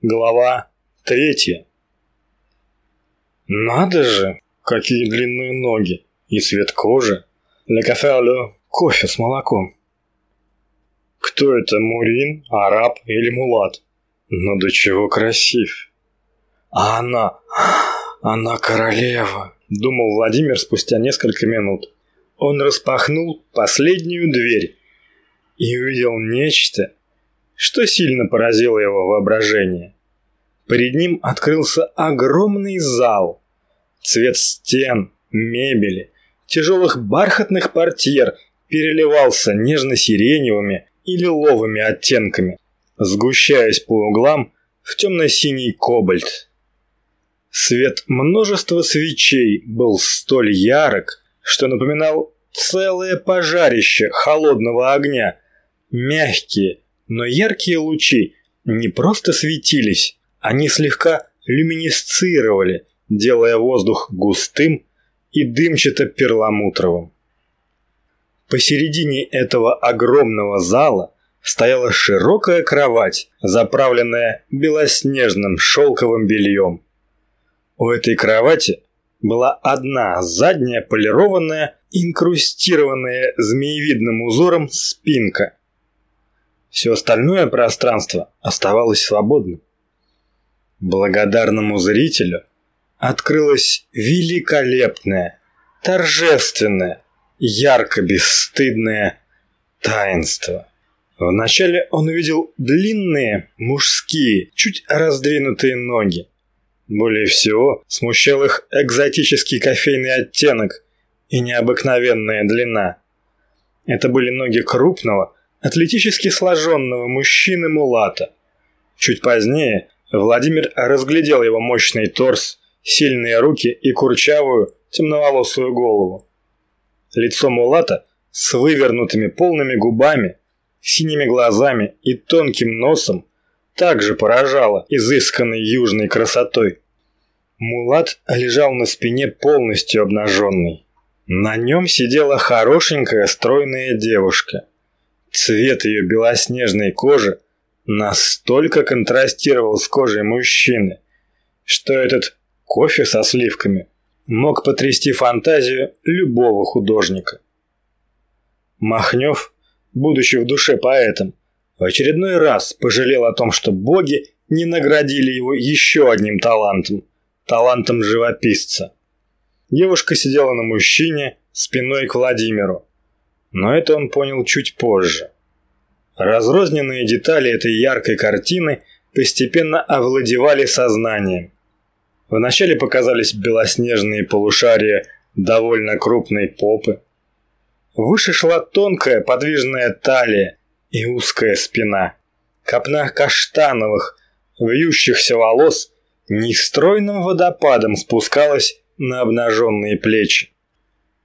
Глава третья. Надо же, какие длинные ноги и цвет кожи. Le café le кофе с молоком. Кто это, Мурин, араб или мулат? Но до чего красив. А она, она королева, думал Владимир спустя несколько минут. Он распахнул последнюю дверь и увидел нечто, что сильно поразило его воображение. Перед ним открылся огромный зал. Цвет стен, мебели, тяжелых бархатных портьер переливался нежно-сиреневыми и лиловыми оттенками, сгущаясь по углам в темно-синий кобальт. Свет множества свечей был столь ярок, что напоминал целое пожарище холодного огня. Мягкие, но яркие лучи не просто светились, они слегка люминесцировали, делая воздух густым и дымчато-перламутровым. Посередине этого огромного зала стояла широкая кровать, заправленная белоснежным шелковым бельем. У этой кровати была одна задняя полированная, инкрустированная змеевидным узором спинка. Все остальное пространство оставалось свободным. Благодарному зрителю открылось великолепное, торжественное, ярко бесстыдное таинство. Вначале он увидел длинные, мужские, чуть раздвинутые ноги. Более всего смущал их экзотический кофейный оттенок и необыкновенная длина. Это были ноги крупного, атлетически сложенного мужчины Мулата. Чуть позднее Владимир разглядел его мощный торс, сильные руки и курчавую, темноволосую голову. Лицо Мулата с вывернутыми полными губами, синими глазами и тонким носом также поражало изысканной южной красотой. Мулат лежал на спине полностью обнаженный. На нем сидела хорошенькая стройная девушка. Цвет ее белоснежной кожи настолько контрастировал с кожей мужчины, что этот кофе со сливками мог потрясти фантазию любого художника. Махнев, будучи в душе поэтом, в очередной раз пожалел о том, что боги не наградили его еще одним талантом – талантом живописца. Девушка сидела на мужчине спиной к Владимиру, но это он понял чуть позже – Разрозненные детали этой яркой картины постепенно овладевали сознанием. Вначале показались белоснежные полушария довольно крупной попы. Выше шла тонкая подвижная талия и узкая спина. Копна каштановых, вьющихся волос нестройным водопадом спускалась на обнаженные плечи.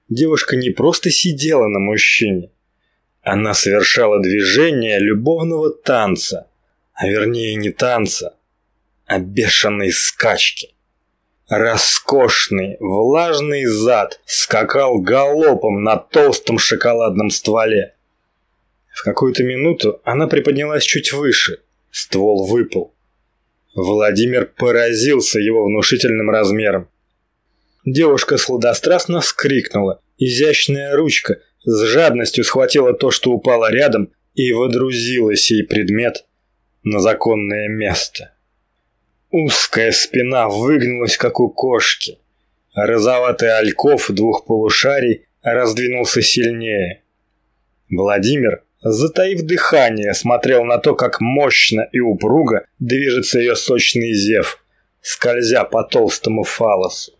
Девушка не просто сидела на мужчине, она совершала движение любовного танца, а вернее не танца, а бешеной скачки. Роскошный, влажный зад скакал галопом на толстом шоколадном стволе. В какую-то минуту она приподнялась чуть выше, ствол выпал. Владимир поразился его внушительным размером. Девушка сладострастно вскрикнула. Изящная ручка с жадностью схватила то, что упало рядом, и водрузила сей предмет на законное место. Узкая спина выгнулась, как у кошки. Розоватый ольков двух полушарий раздвинулся сильнее. Владимир, затаив дыхание, смотрел на то, как мощно и упруго движется ее сочный зев, скользя по толстому фалосу.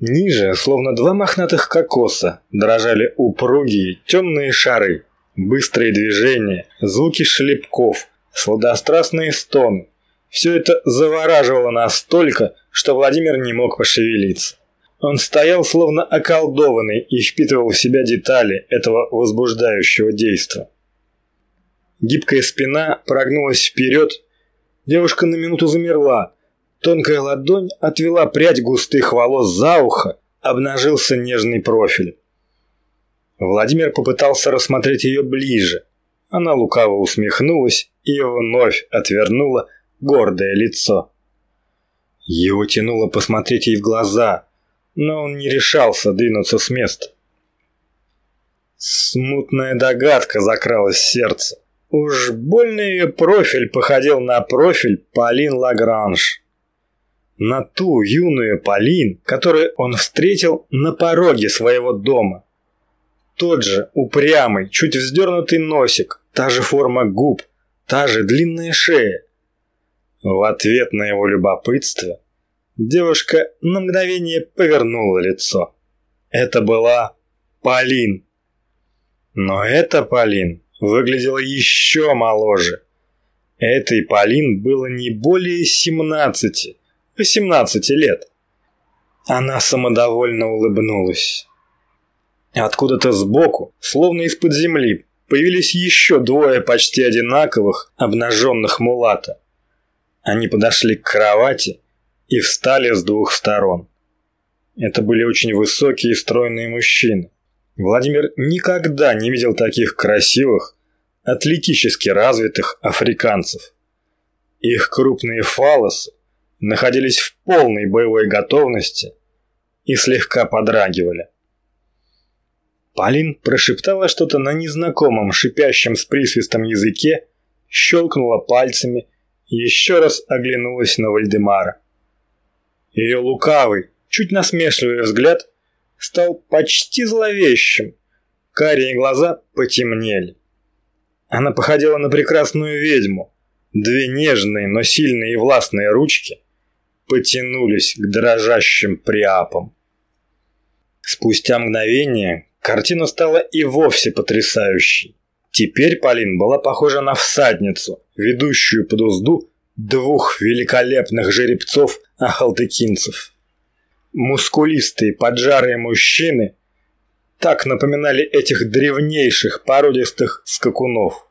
Ниже, словно два мохнатых кокоса, дрожали упругие темные шары, быстрые движения, звуки шлепков, сладострастные стоны. Все это завораживало настолько, что Владимир не мог пошевелиться. Он стоял словно околдованный и впитывал в себя детали этого возбуждающего действа. Гибкая спина прогнулась вперед. Девушка на минуту замерла, Тонкая ладонь отвела прядь густых волос за ухо, обнажился нежный профиль. Владимир попытался рассмотреть ее ближе. Она лукаво усмехнулась и вновь отвернула гордое лицо. Его тянуло посмотреть ей в глаза, но он не решался двинуться с места. Смутная догадка закралась в сердце. Уж больно ее профиль походил на профиль Полин Лагранж. На ту юную Полин, которую он встретил на пороге своего дома. Тот же упрямый, чуть вздернутый носик, та же форма губ, та же длинная шея. В ответ на его любопытство девушка на мгновение повернула лицо. Это была Полин. Но эта Полин выглядела еще моложе. Этой Полин было не более 17, 18 лет. Она самодовольно улыбнулась. Откуда-то сбоку, словно из-под земли, появились еще двое почти одинаковых обнаженных мулата. Они подошли к кровати и встали с двух сторон. Это были очень высокие и стройные мужчины. Владимир никогда не видел таких красивых, атлетически развитых африканцев. Их крупные фалосы находились в полной боевой готовности и слегка подрагивали. Полин прошептала что-то на незнакомом, шипящем с присвистом языке, щелкнула пальцами и еще раз оглянулась на Вальдемара. Ее лукавый, чуть насмешливый взгляд стал почти зловещим. Карие глаза потемнели. Она походила на прекрасную ведьму. Две нежные, но сильные и властные ручки потянулись к дрожащим приапам. Спустя мгновение картина стала и вовсе потрясающей. Теперь Полин была похожа на всадницу, ведущую под узду двух великолепных жеребцов-ахалтыкинцев. Мускулистые, поджарые мужчины так напоминали этих древнейших породистых скакунов.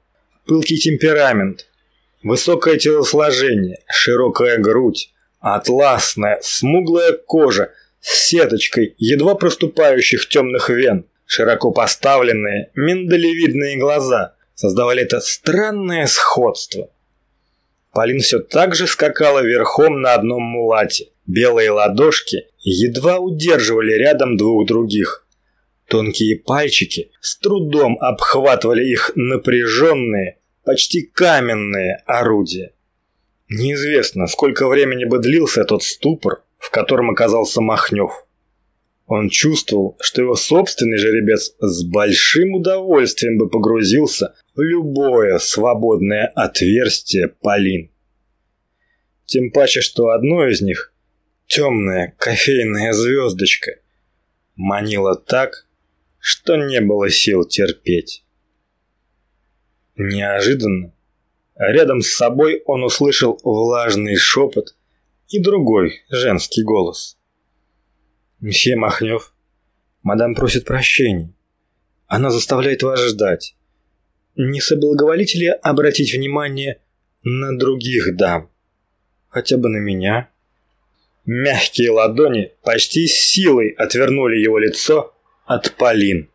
Пылкий темперамент, высокое телосложение, широкая грудь, атласная, смуглая кожа с сеточкой едва проступающих темных вен, широко поставленные миндалевидные глаза создавали это странное сходство. Полин все так же скакала верхом на одном мулате. Белые ладошки едва удерживали рядом двух других. Тонкие пальчики с трудом обхватывали их напряженные, почти каменные орудия. Неизвестно, сколько времени бы длился тот ступор, в котором оказался Махнев. Он чувствовал, что его собственный жеребец с большим удовольствием бы погрузился в любое свободное отверстие Полин. Тем паче, что одно из них, темная кофейная звездочка, манила так, что не было сил терпеть. Неожиданно рядом с собой он услышал влажный шепот и другой женский голос. «Мсье Махнев, мадам просит прощения. Она заставляет вас ждать. Не соблаговолите ли обратить внимание на других дам? Хотя бы на меня?» Мягкие ладони почти силой отвернули его лицо от Полин.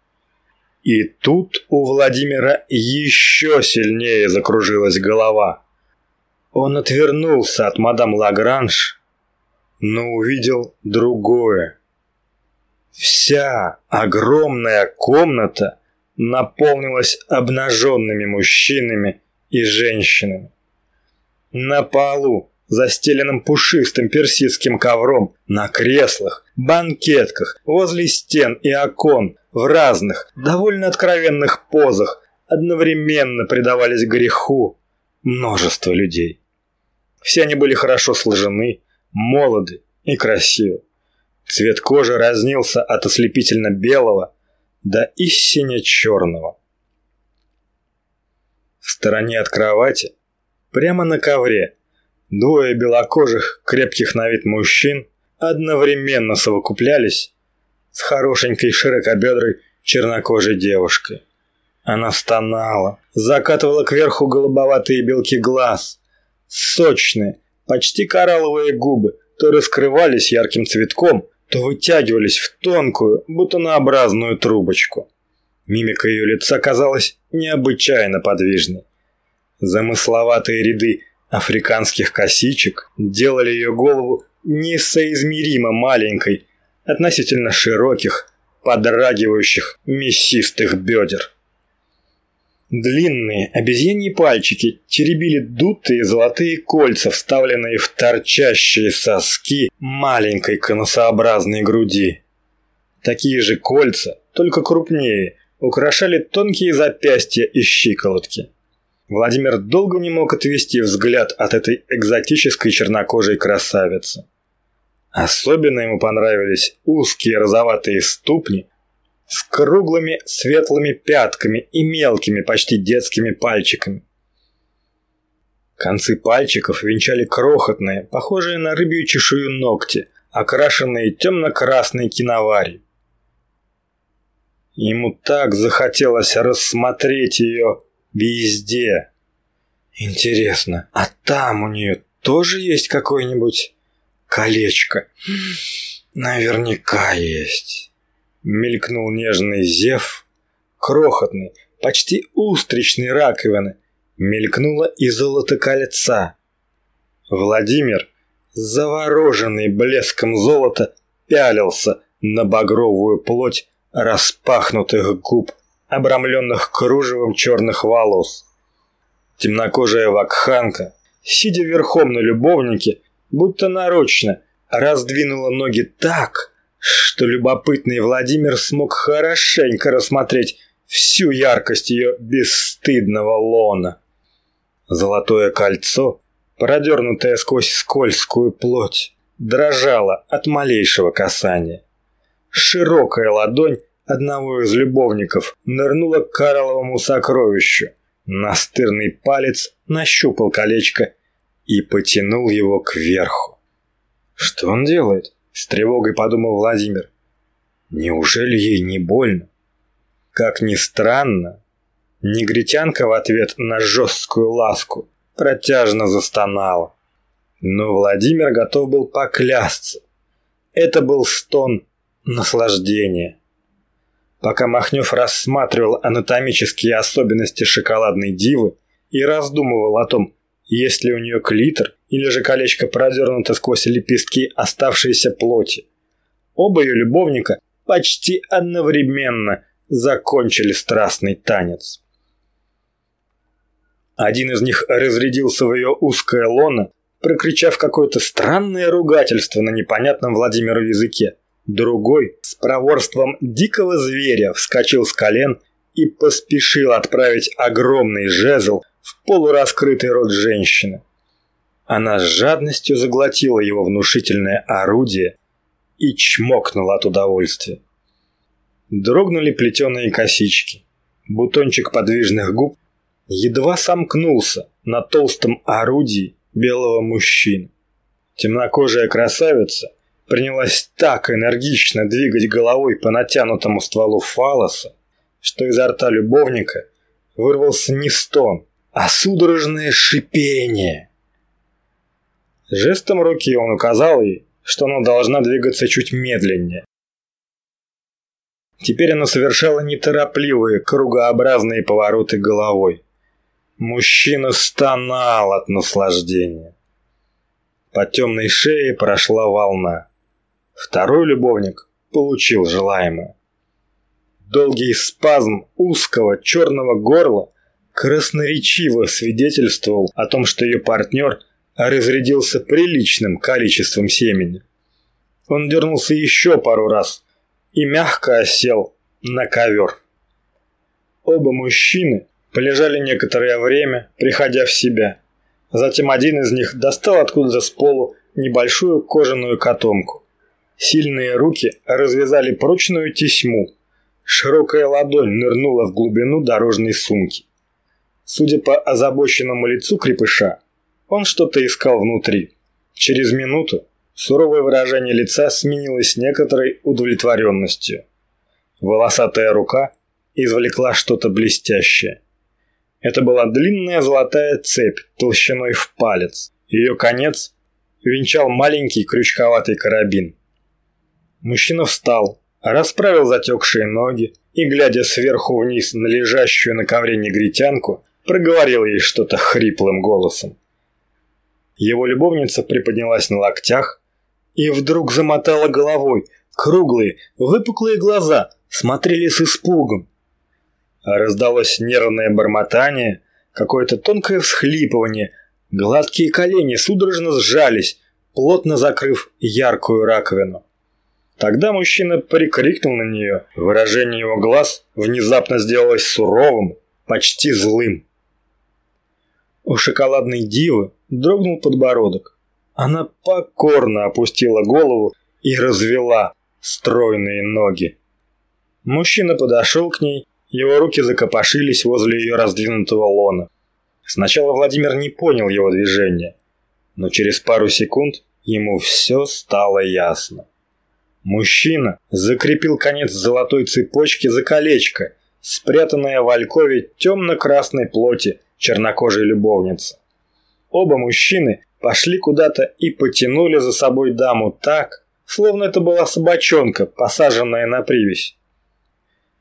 И тут у Владимира еще сильнее закружилась голова. Он отвернулся от мадам Лагранж, но увидел другое. Вся огромная комната наполнилась обнаженными мужчинами и женщинами. На полу застеленным пушистым персидским ковром, на креслах, банкетках, возле стен и окон, в разных, довольно откровенных позах, одновременно предавались греху множество людей. Все они были хорошо сложены, молоды и красивы. Цвет кожи разнился от ослепительно белого до истинно черного. В стороне от кровати, прямо на ковре, Двое белокожих, крепких на вид мужчин одновременно совокуплялись с хорошенькой широкобедрой чернокожей девушкой. Она стонала, закатывала кверху голубоватые белки глаз, сочные, почти коралловые губы то раскрывались ярким цветком, то вытягивались в тонкую, бутонообразную трубочку. Мимика ее лица казалась необычайно подвижной. Замысловатые ряды африканских косичек делали ее голову несоизмеримо маленькой относительно широких, подрагивающих мясистых бедер. Длинные обезьяньи пальчики теребили дутые золотые кольца, вставленные в торчащие соски маленькой конусообразной груди. Такие же кольца, только крупнее, украшали тонкие запястья и щиколотки. Владимир долго не мог отвести взгляд от этой экзотической чернокожей красавицы. Особенно ему понравились узкие розоватые ступни с круглыми светлыми пятками и мелкими, почти детскими пальчиками. Концы пальчиков венчали крохотные, похожие на рыбью чешую ногти, окрашенные темно-красной киноварью. Ему так захотелось рассмотреть ее везде. Интересно, а там у нее тоже есть какое-нибудь колечко? Наверняка есть. Мелькнул нежный зев, крохотный, почти устричный раковины. Мелькнуло и золото кольца. Владимир, завороженный блеском золота, пялился на багровую плоть распахнутых губ, обрамленных кружевом черных волос. Темнокожая вакханка, сидя верхом на любовнике, будто нарочно, раздвинула ноги так, что любопытный Владимир смог хорошенько рассмотреть всю яркость ее бесстыдного лона. Золотое кольцо, продернутое сквозь скользкую плоть, дрожало от малейшего касания. Широкая ладонь одного из любовников нырнула к Карловому сокровищу. Настырный палец нащупал колечко и потянул его кверху. «Что он делает?» – с тревогой подумал Владимир. «Неужели ей не больно?» Как ни странно, негритянка в ответ на жесткую ласку протяжно застонала. Но Владимир готов был поклясться. Это был стон наслаждение. Пока Махнев рассматривал анатомические особенности шоколадной дивы и раздумывал о том, есть ли у нее клитор или же колечко продернуто сквозь лепестки оставшейся плоти. Оба ее любовника почти одновременно закончили страстный танец. Один из них разрядился в ее узкое лоно, прокричав какое-то странное ругательство на непонятном Владимиру языке. Другой с проворством дикого зверя вскочил с колен и поспешил отправить огромный жезл в полураскрытый рот женщины. Она с жадностью заглотила его внушительное орудие и чмокнула от удовольствия. Дрогнули плетеные косички. Бутончик подвижных губ едва сомкнулся на толстом орудии белого мужчины. Темнокожая красавица – принялась так энергично двигать головой по натянутому стволу фалоса, что изо рта любовника вырвался не стон, а судорожное шипение. Жестом руки он указал ей, что она должна двигаться чуть медленнее. Теперь она совершала неторопливые, кругообразные повороты головой. Мужчина стонал от наслаждения. По темной шее прошла волна. Второй любовник получил желаемое. Долгий спазм узкого черного горла красноречиво свидетельствовал о том, что ее партнер разрядился приличным количеством семени. Он дернулся еще пару раз и мягко осел на ковер. Оба мужчины полежали некоторое время, приходя в себя. Затем один из них достал откуда-то с полу небольшую кожаную котомку. Сильные руки развязали прочную тесьму. Широкая ладонь нырнула в глубину дорожной сумки. Судя по озабоченному лицу крепыша, он что-то искал внутри. Через минуту суровое выражение лица сменилось некоторой удовлетворенностью. Волосатая рука извлекла что-то блестящее. Это была длинная золотая цепь толщиной в палец. Ее конец венчал маленький крючковатый карабин. Мужчина встал, расправил затекшие ноги и, глядя сверху вниз на лежащую на ковре негритянку, проговорил ей что-то хриплым голосом. Его любовница приподнялась на локтях и вдруг замотала головой. Круглые, выпуклые глаза смотрели с испугом. Раздалось нервное бормотание, какое-то тонкое всхлипывание, гладкие колени судорожно сжались, плотно закрыв яркую раковину. Тогда мужчина прикрикнул на нее. Выражение его глаз внезапно сделалось суровым, почти злым. У шоколадной дивы дрогнул подбородок. Она покорно опустила голову и развела стройные ноги. Мужчина подошел к ней, его руки закопошились возле ее раздвинутого лона. Сначала Владимир не понял его движения, но через пару секунд ему все стало ясно. Мужчина закрепил конец золотой цепочки за колечко, спрятанное в алькове темно-красной плоти чернокожей любовницы. Оба мужчины пошли куда-то и потянули за собой даму так, словно это была собачонка, посаженная на привязь.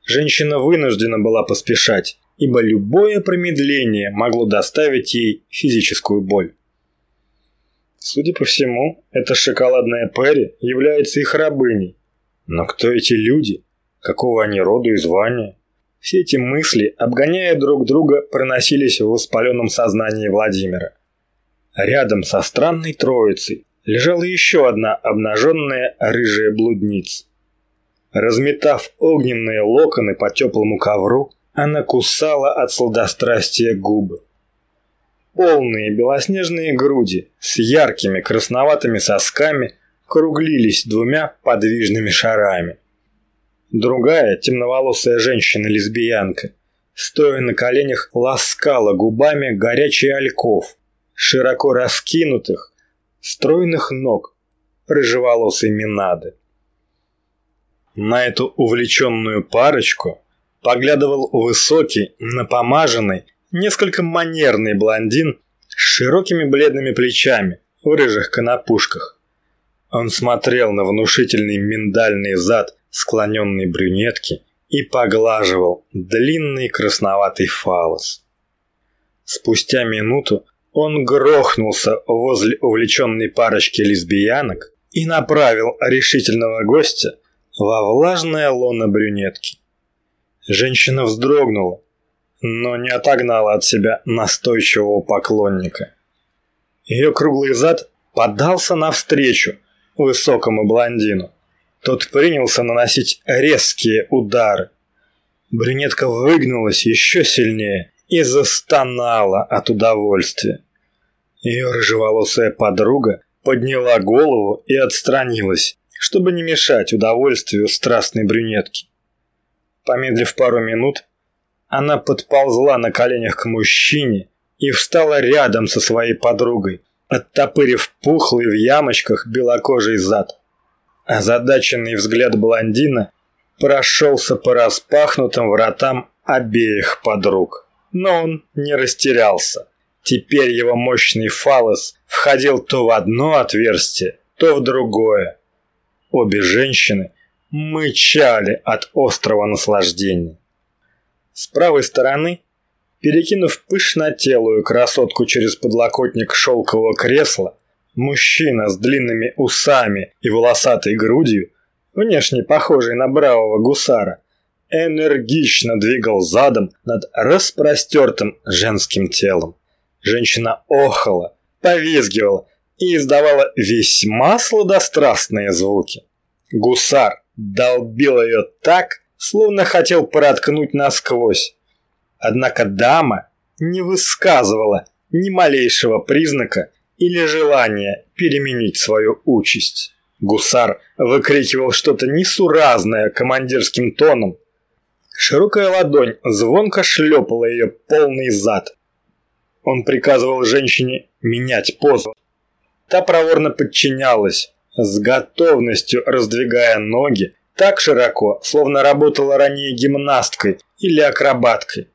Женщина вынуждена была поспешать, ибо любое промедление могло доставить ей физическую боль. Судя по всему, эта шоколадная Перри является их рабыней. Но кто эти люди? Какого они рода и звания? Все эти мысли, обгоняя друг друга, проносились в воспаленном сознании Владимира. Рядом со странной троицей лежала еще одна обнаженная рыжая блудница. Разметав огненные локоны по теплому ковру, она кусала от сладострастия губы. Полные белоснежные груди с яркими красноватыми сосками круглились двумя подвижными шарами. Другая темноволосая женщина-лесбиянка, стоя на коленях, ласкала губами горячий ольков, широко раскинутых, стройных ног рыжеволосой Минады. На эту увлеченную парочку поглядывал высокий, напомаженный, несколько манерный блондин с широкими бледными плечами в рыжих конопушках. Он смотрел на внушительный миндальный зад склоненной брюнетки и поглаживал длинный красноватый фалос. Спустя минуту он грохнулся возле увлеченной парочки лесбиянок и направил решительного гостя во влажное лоно брюнетки. Женщина вздрогнула, но не отогнала от себя настойчивого поклонника. Ее круглый зад подался навстречу высокому блондину. Тот принялся наносить резкие удары. Брюнетка выгнулась еще сильнее и застонала от удовольствия. Ее рыжеволосая подруга подняла голову и отстранилась, чтобы не мешать удовольствию страстной брюнетки. Помедлив пару минут, она подползла на коленях к мужчине и встала рядом со своей подругой, оттопырив пухлый в ямочках белокожий зад. Озадаченный взгляд блондина прошелся по распахнутым вратам обеих подруг. Но он не растерялся. Теперь его мощный фалос входил то в одно отверстие, то в другое. Обе женщины мычали от острого наслаждения. С правой стороны, перекинув пышнотелую красотку через подлокотник шелкового кресла, Мужчина с длинными усами и волосатой грудью, внешне похожий на бравого гусара, энергично двигал задом над распростертым женским телом. Женщина охала, повизгивала и издавала весьма сладострастные звуки. Гусар долбил ее так, словно хотел проткнуть насквозь. Однако дама не высказывала ни малейшего признака или желание переменить свою участь. Гусар выкрикивал что-то несуразное командирским тоном. Широкая ладонь звонко шлепала ее полный зад. Он приказывал женщине менять позу. Та проворно подчинялась, с готовностью раздвигая ноги так широко, словно работала ранее гимнасткой или акробаткой.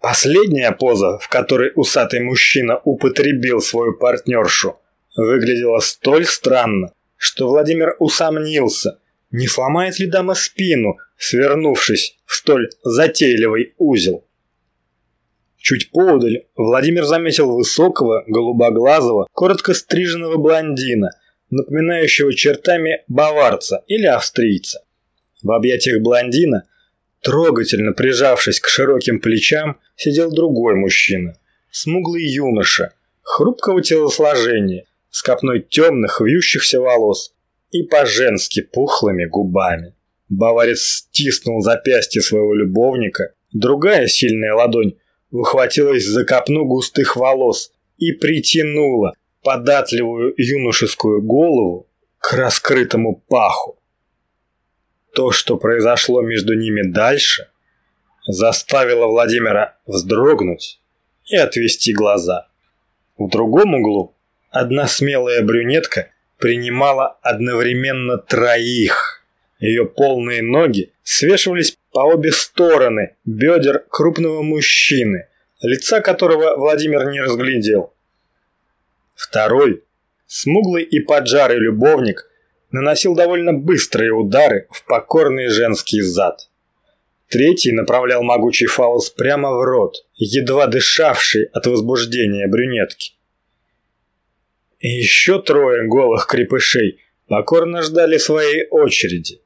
Последняя поза, в которой усатый мужчина употребил свою партнершу, выглядела столь странно, что Владимир усомнился, не сломает ли дама спину, свернувшись в столь затейливый узел. Чуть поодаль Владимир заметил высокого, голубоглазого, коротко стриженного блондина, напоминающего чертами баварца или австрийца. В объятиях блондина, трогательно прижавшись к широким плечам, сидел другой мужчина, смуглый юноша, хрупкого телосложения, с копной темных вьющихся волос и по-женски пухлыми губами. Баварец стиснул запястье своего любовника, другая сильная ладонь ухватилась за копну густых волос и притянула податливую юношескую голову к раскрытому паху. То, что произошло между ними дальше, заставило Владимира вздрогнуть и отвести глаза. В другом углу одна смелая брюнетка принимала одновременно троих. Ее полные ноги свешивались по обе стороны бедер крупного мужчины, лица которого Владимир не разглядел. Второй, смуглый и поджарый любовник, наносил довольно быстрые удары в покорный женский зад. Третий направлял могучий фалос прямо в рот, едва дышавший от возбуждения брюнетки. И еще трое голых крепышей покорно ждали своей очереди.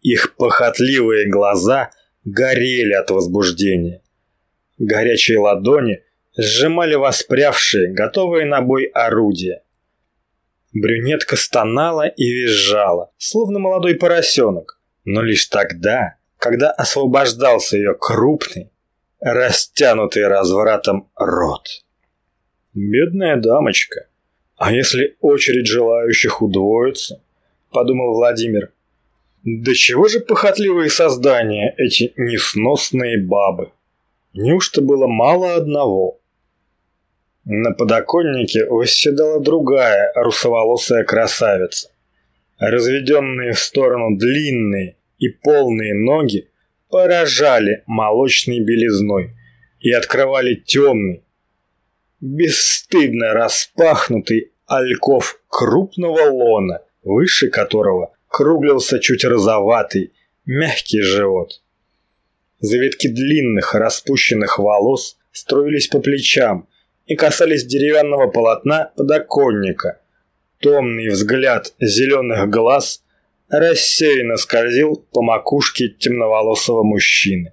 Их похотливые глаза горели от возбуждения. Горячие ладони сжимали воспрявшие, готовые на бой орудия. Брюнетка стонала и визжала, словно молодой поросенок, но лишь тогда, когда освобождался ее крупный, растянутый развратом рот. «Бедная дамочка, а если очередь желающих удвоится?» – подумал Владимир. Да чего же похотливые создания эти несносные бабы? Неужто было мало одного? На подоконнике восседала другая русоволосая красавица. Разведенные в сторону длинные и полные ноги поражали молочной белизной и открывали темный, бесстыдно распахнутый альков крупного лона, выше которого круглился чуть розоватый, мягкий живот. Завитки длинных распущенных волос строились по плечам и касались деревянного полотна подоконника. Томный взгляд зеленых глаз рассеянно скользил по макушке темноволосого мужчины.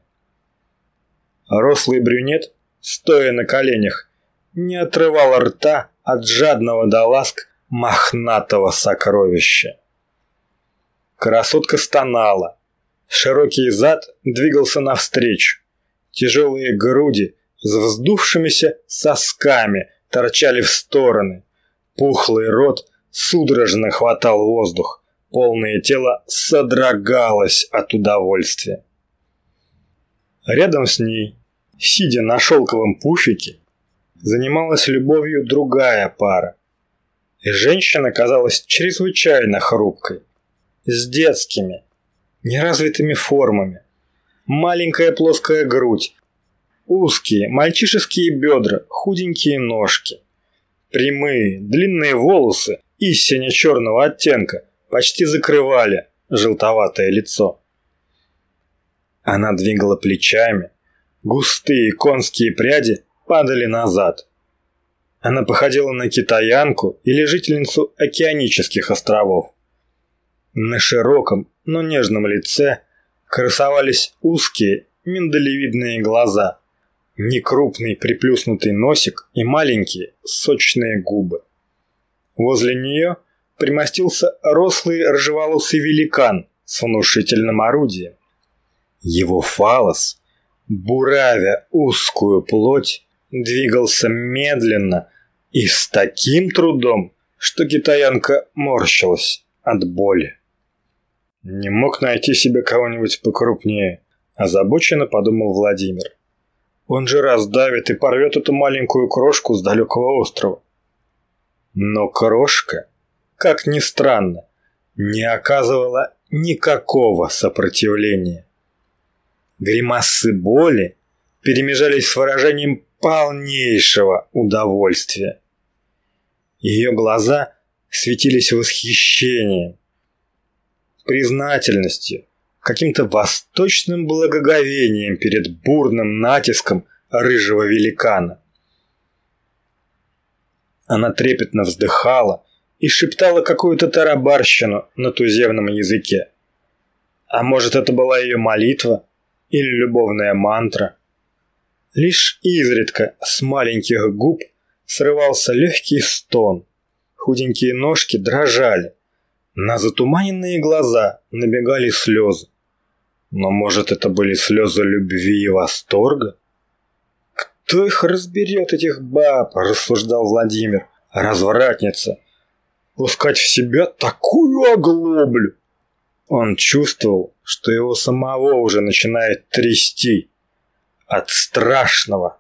Рослый брюнет, стоя на коленях, не отрывал рта от жадного до ласк мохнатого сокровища. Красотка стонала. Широкий зад двигался навстречу. Тяжелые груди с вздувшимися сосками торчали в стороны. Пухлый рот судорожно хватал воздух. Полное тело содрогалось от удовольствия. Рядом с ней, сидя на шелковом пуфике, занималась любовью другая пара. И женщина казалась чрезвычайно хрупкой с детскими, неразвитыми формами. Маленькая плоская грудь, узкие мальчишеские бедра, худенькие ножки. Прямые, длинные волосы из сине-черного оттенка почти закрывали желтоватое лицо. Она двигала плечами, густые конские пряди падали назад. Она походила на китаянку или жительницу океанических островов. На широком, но нежном лице красовались узкие, миндалевидные глаза, некрупный приплюснутый носик и маленькие, сочные губы. Возле нее примостился рослый рыжеволосый великан с внушительным орудием. Его фалос, буравя узкую плоть, двигался медленно и с таким трудом, что китаянка морщилась от боли. Не мог найти себе кого-нибудь покрупнее, озабоченно подумал Владимир. Он же раздавит и порвет эту маленькую крошку с далекого острова. Но крошка, как ни странно, не оказывала никакого сопротивления. Гримасы боли перемежались с выражением полнейшего удовольствия. Ее глаза светились восхищением, признательностью, каким-то восточным благоговением перед бурным натиском рыжего великана. Она трепетно вздыхала и шептала какую-то тарабарщину на туземном языке. А может, это была ее молитва или любовная мантра? Лишь изредка с маленьких губ срывался легкий стон. Худенькие ножки дрожали. На затуманенные глаза набегали слезы. Но, может, это были слезы любви и восторга? «Кто их разберет, этих баб?» – рассуждал Владимир. «Развратница! Пускать в себя такую оглоблю!» Он чувствовал, что его самого уже начинает трясти от страшного,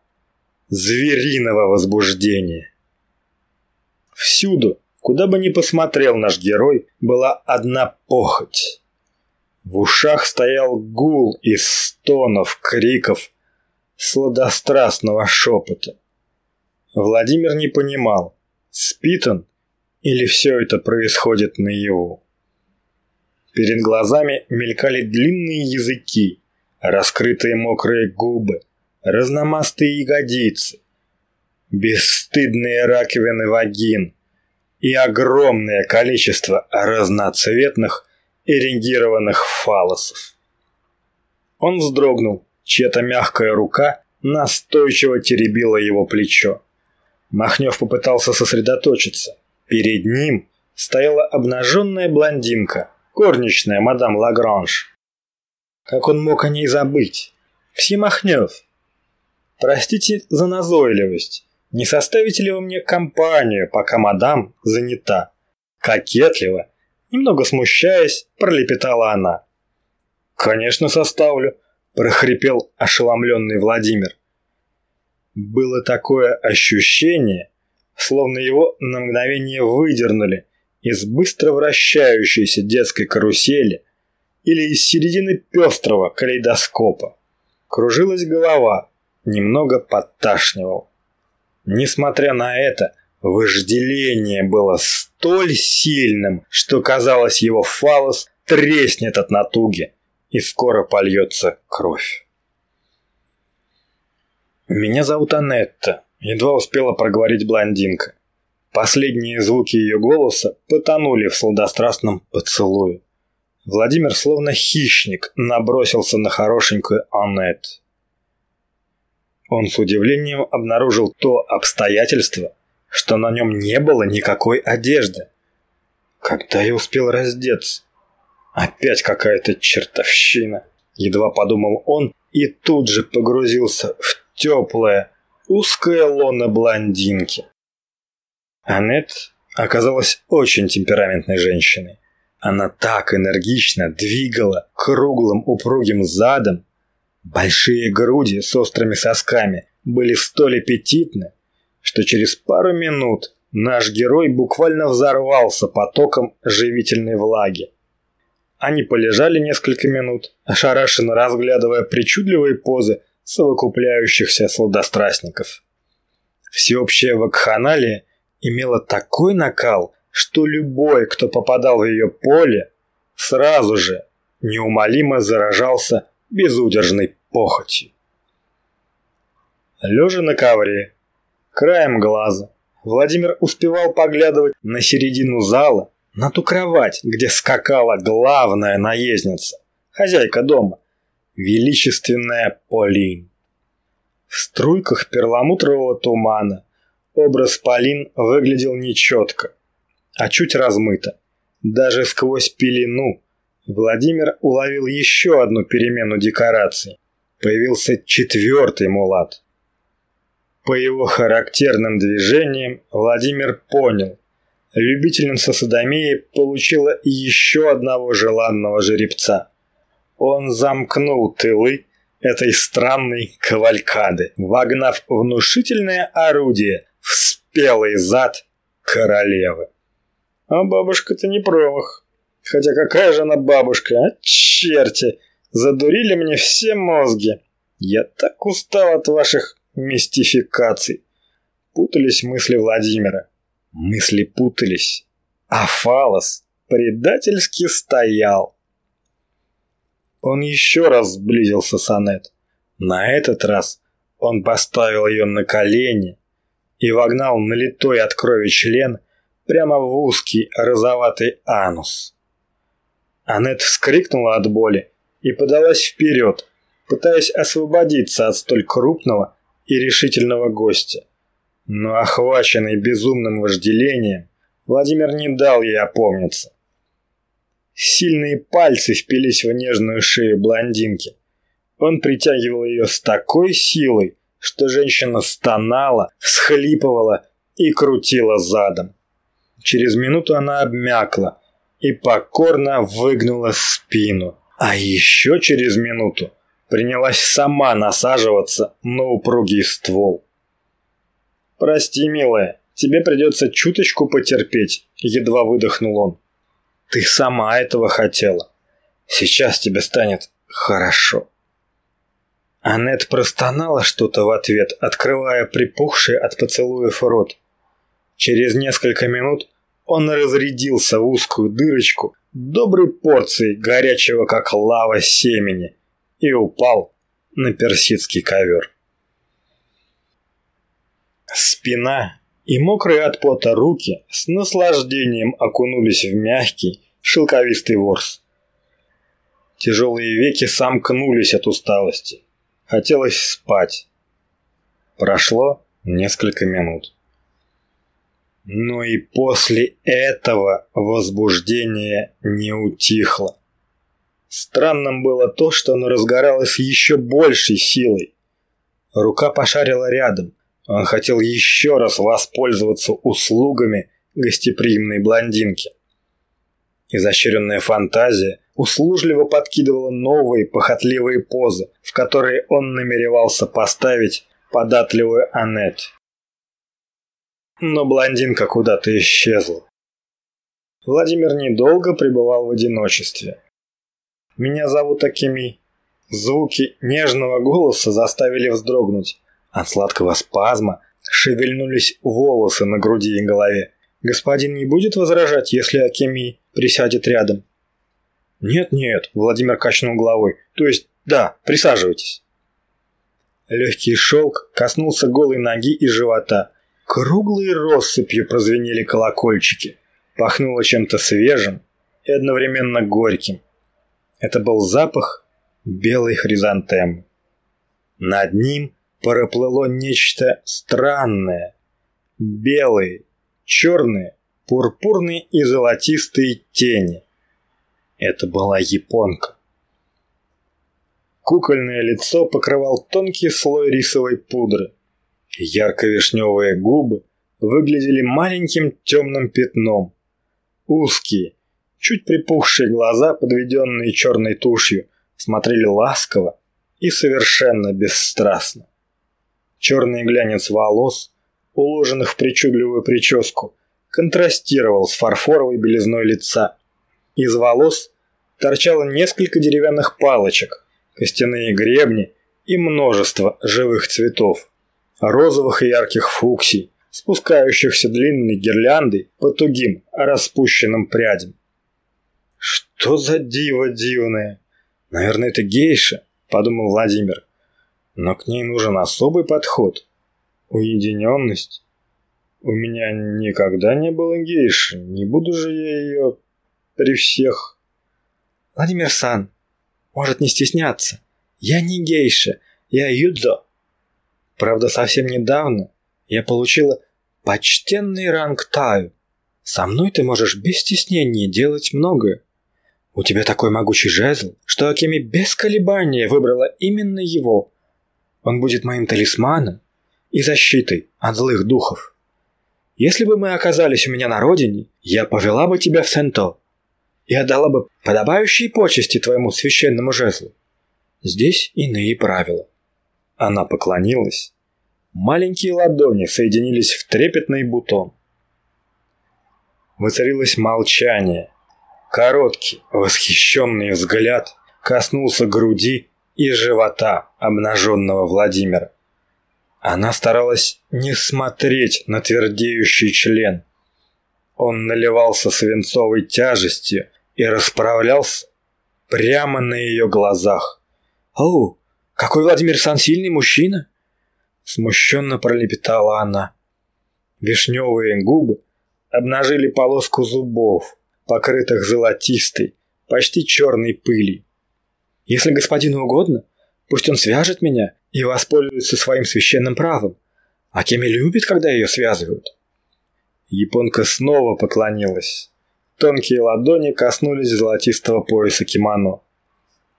звериного возбуждения. Всюду, куда бы ни посмотрел наш герой, была одна похоть. В ушах стоял гул из стонов, криков, сладострастного шепота. Владимир не понимал, спит он или все это происходит наяву. Перед глазами мелькали длинные языки, раскрытые мокрые губы, разномастые ягодицы, бесстыдные раковины вагин и огромное количество разноцветных эрингированных фалосов. Он вздрогнул, Чья-то мягкая рука настойчиво теребила его плечо. Махнев попытался сосредоточиться. Перед ним стояла обнаженная блондинка, горничная мадам Лагранж. Как он мог о ней забыть? Пси Махнев. Простите за назойливость. Не составите ли вы мне компанию, пока мадам занята? Кокетливо, немного смущаясь, пролепетала она. Конечно, составлю прохрипел ошеломленный Владимир. Было такое ощущение, словно его на мгновение выдернули из быстро вращающейся детской карусели или из середины пестрого калейдоскопа. Кружилась голова, немного подташнивал. Несмотря на это, вожделение было столь сильным, что казалось его фалос треснет от натуги и скоро польется кровь. «Меня зовут Анетта», — едва успела проговорить блондинка. Последние звуки ее голоса потонули в сладострастном поцелуе. Владимир, словно хищник, набросился на хорошенькую Аннет. Он с удивлением обнаружил то обстоятельство, что на нем не было никакой одежды. Когда я успел раздеться? Опять какая-то чертовщина. Едва подумал он и тут же погрузился в теплое, узкое лоно блондинки. Аннет оказалась очень темпераментной женщиной. Она так энергично двигала круглым упругим задом. Большие груди с острыми сосками были столь аппетитны, что через пару минут наш герой буквально взорвался потоком живительной влаги. Они полежали несколько минут, ошарашенно разглядывая причудливые позы совокупляющихся сладострастников. Всеобщая вакханалия имела такой накал, что любой, кто попадал в ее поле, сразу же неумолимо заражался безудержной похотью. Лежа на ковре, краем глаза, Владимир успевал поглядывать на середину зала, на ту кровать, где скакала главная наездница, хозяйка дома, величественная Полин. В струйках перламутрового тумана образ Полин выглядел нечетко, а чуть размыто. Даже сквозь пелену Владимир уловил еще одну перемену декораций. Появился четвертый мулат. По его характерным движениям Владимир понял, любительница садомии получила еще одного желанного жеребца. Он замкнул тылы этой странной кавалькады, вогнав внушительное орудие в спелый зад королевы. А бабушка-то не промах. Хотя какая же она бабушка, а черти! Задурили мне все мозги. Я так устал от ваших мистификаций. Путались мысли Владимира. Мысли путались, а фалос предательски стоял. Он еще раз сблизился с Анет. На этот раз Он поставил ее на колени и вогнал налитой от крови член прямо в узкий розоватый анус. Аннет вскрикнула от боли и подалась вперед, пытаясь освободиться от столь крупного и решительного гостя. Но охваченный безумным вожделением, Владимир не дал ей опомниться. Сильные пальцы впились в нежную шею блондинки. Он притягивал ее с такой силой, что женщина стонала, всхлипывала и крутила задом. Через минуту она обмякла и покорно выгнула спину. А еще через минуту принялась сама насаживаться на упругий ствол. «Прости, милая, тебе придется чуточку потерпеть», — едва выдохнул он. «Ты сама этого хотела. Сейчас тебе станет хорошо». Аннет простонала что-то в ответ, открывая припухший от поцелуев рот. Через несколько минут он разрядился в узкую дырочку доброй порцией горячего как лава семени и упал на персидский ковер. Спина и мокрые от пота руки с наслаждением окунулись в мягкий, шелковистый ворс. Тяжелые веки сомкнулись от усталости. Хотелось спать. Прошло несколько минут. Но и после этого возбуждение не утихло. Странным было то, что оно разгоралось еще большей силой. Рука пошарила рядом. Он хотел еще раз воспользоваться услугами гостеприимной блондинки. Изощренная фантазия услужливо подкидывала новые похотливые позы, в которые он намеревался поставить податливую Аннет. Но блондинка куда-то исчезла. Владимир недолго пребывал в одиночестве. Меня зовут Акими. Звуки нежного голоса заставили вздрогнуть. От сладкого спазма шевельнулись волосы на груди и голове. Господин не будет возражать, если Акими присядет рядом? Нет-нет, Владимир качнул головой. То есть, да, присаживайтесь. Легкий шелк коснулся голой ноги и живота. Круглые россыпью прозвенели колокольчики. Пахнуло чем-то свежим и одновременно горьким. Это был запах белой хризантемы. Над ним проплыло нечто странное. Белые, черные, пурпурные и золотистые тени. Это была японка. Кукольное лицо покрывал тонкий слой рисовой пудры. Ярко-вишневые губы выглядели маленьким темным пятном. Узкие, Чуть припухшие глаза, подведенные черной тушью, смотрели ласково и совершенно бесстрастно. Черный глянец волос, уложенных в причудливую прическу, контрастировал с фарфоровой белизной лица. Из волос торчало несколько деревянных палочек, костяные гребни и множество живых цветов, розовых и ярких фуксий, спускающихся длинной гирляндой по тугим, распущенным прядям. Что за диво дивное? Наверное, это гейша, подумал Владимир. Но к ней нужен особый подход. Уединенность. У меня никогда не было гейши, не буду же я ее при всех. Владимир Сан, может не стесняться. Я не гейша, я юдзо. Правда, совсем недавно я получила почтенный ранг Таю. Со мной ты можешь без стеснения делать многое. У тебя такой могучий жезл, что Акими без колебания выбрала именно его. Он будет моим талисманом и защитой от злых духов. Если бы мы оказались у меня на родине, я повела бы тебя в Сенто и отдала бы подобающие почести твоему священному жезлу. Здесь иные правила. Она поклонилась. Маленькие ладони соединились в трепетный бутон. Воцарилось молчание – Короткий, восхищенный взгляд коснулся груди и живота обнаженного Владимира. Она старалась не смотреть на твердеющий член. Он наливался свинцовой тяжестью и расправлялся прямо на ее глазах. «О, какой Владимир Сан сильный мужчина! Смущенно пролепетала она. Вишневые губы обнажили полоску зубов, покрытых золотистой, почти черной пылью. Если господину угодно, пусть он свяжет меня и воспользуется своим священным правом. А Кеми любит, когда ее связывают. Японка снова поклонилась. Тонкие ладони коснулись золотистого пояса кимоно.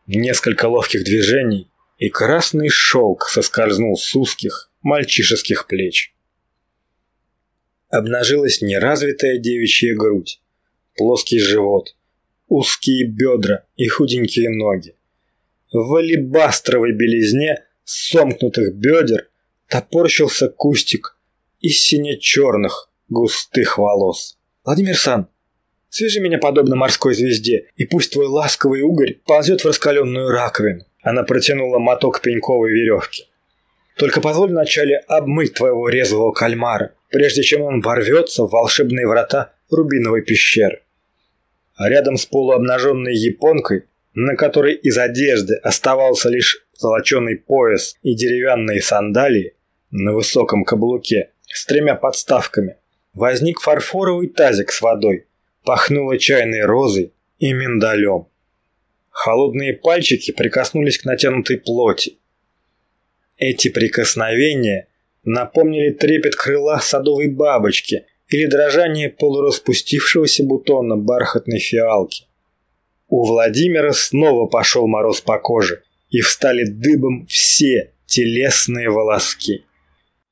Несколько ловких движений, и красный шелк соскользнул с узких, мальчишеских плеч. Обнажилась неразвитая девичья грудь, плоский живот, узкие бедра и худенькие ноги. В алебастровой белизне сомкнутых бедер топорщился кустик из сине-черных густых волос. «Владимир Сан, свяжи меня подобно морской звезде, и пусть твой ласковый угорь ползет в раскаленную раковину». Она протянула моток пеньковой веревки. «Только позволь вначале обмыть твоего резвого кальмара, прежде чем он ворвется в волшебные врата рубиновой пещеры». А рядом с полуобнаженной японкой, на которой из одежды оставался лишь золоченый пояс и деревянные сандалии на высоком каблуке с тремя подставками, возник фарфоровый тазик с водой, пахнуло чайной розой и миндалем. Холодные пальчики прикоснулись к натянутой плоти. Эти прикосновения напомнили трепет крыла садовой бабочки или дрожание полураспустившегося бутона бархатной фиалки. У Владимира снова пошел мороз по коже, и встали дыбом все телесные волоски.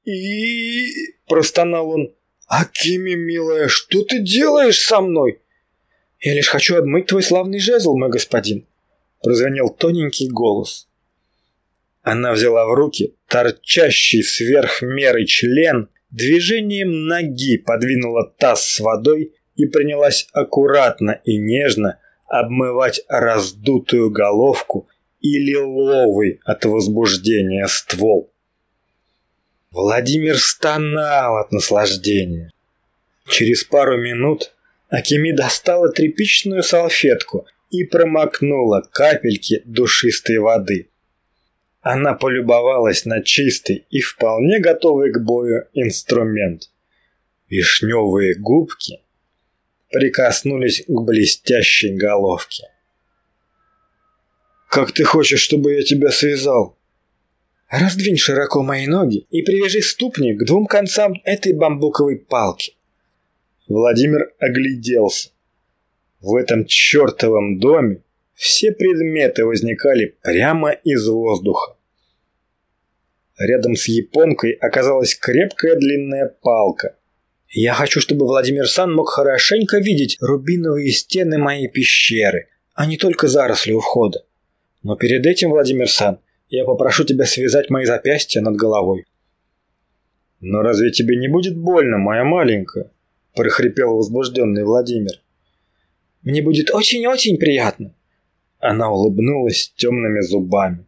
«И...» – простонал он. «Акими, милая, что ты делаешь со мной?» «Я лишь хочу обмыть твой славный жезл, мой господин», – прозвенел тоненький голос. Она взяла в руки торчащий сверх меры член, движением ноги подвинула таз с водой и принялась аккуратно и нежно обмывать раздутую головку и лиловый от возбуждения ствол. Владимир стонал от наслаждения. Через пару минут Акими достала тряпичную салфетку и промокнула капельки душистой воды. Она полюбовалась на чистый и вполне готовый к бою инструмент. Вишневые губки прикоснулись к блестящей головке. «Как ты хочешь, чтобы я тебя связал?» «Раздвинь широко мои ноги и привяжи ступни к двум концам этой бамбуковой палки». Владимир огляделся. В этом чертовом доме все предметы возникали прямо из воздуха. Рядом с японкой оказалась крепкая длинная палка. Я хочу, чтобы Владимир Сан мог хорошенько видеть рубиновые стены моей пещеры, а не только заросли у входа. Но перед этим, Владимир Сан, я попрошу тебя связать мои запястья над головой. Но разве тебе не будет больно, моя маленькая? прохрипел возбужденный Владимир. Мне будет очень-очень приятно. Она улыбнулась темными зубами.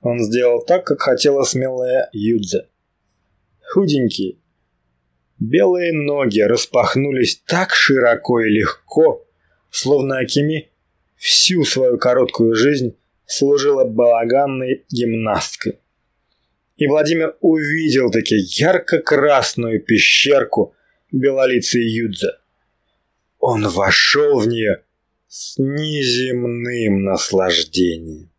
Он сделал так, как хотела смелая Юдзе. Худенькие, белые ноги распахнулись так широко и легко, словно Акими всю свою короткую жизнь служила балаганной гимнасткой. И Владимир увидел таки ярко-красную пещерку белолицей Юдза. Он вошел в нее с неземным наслаждением.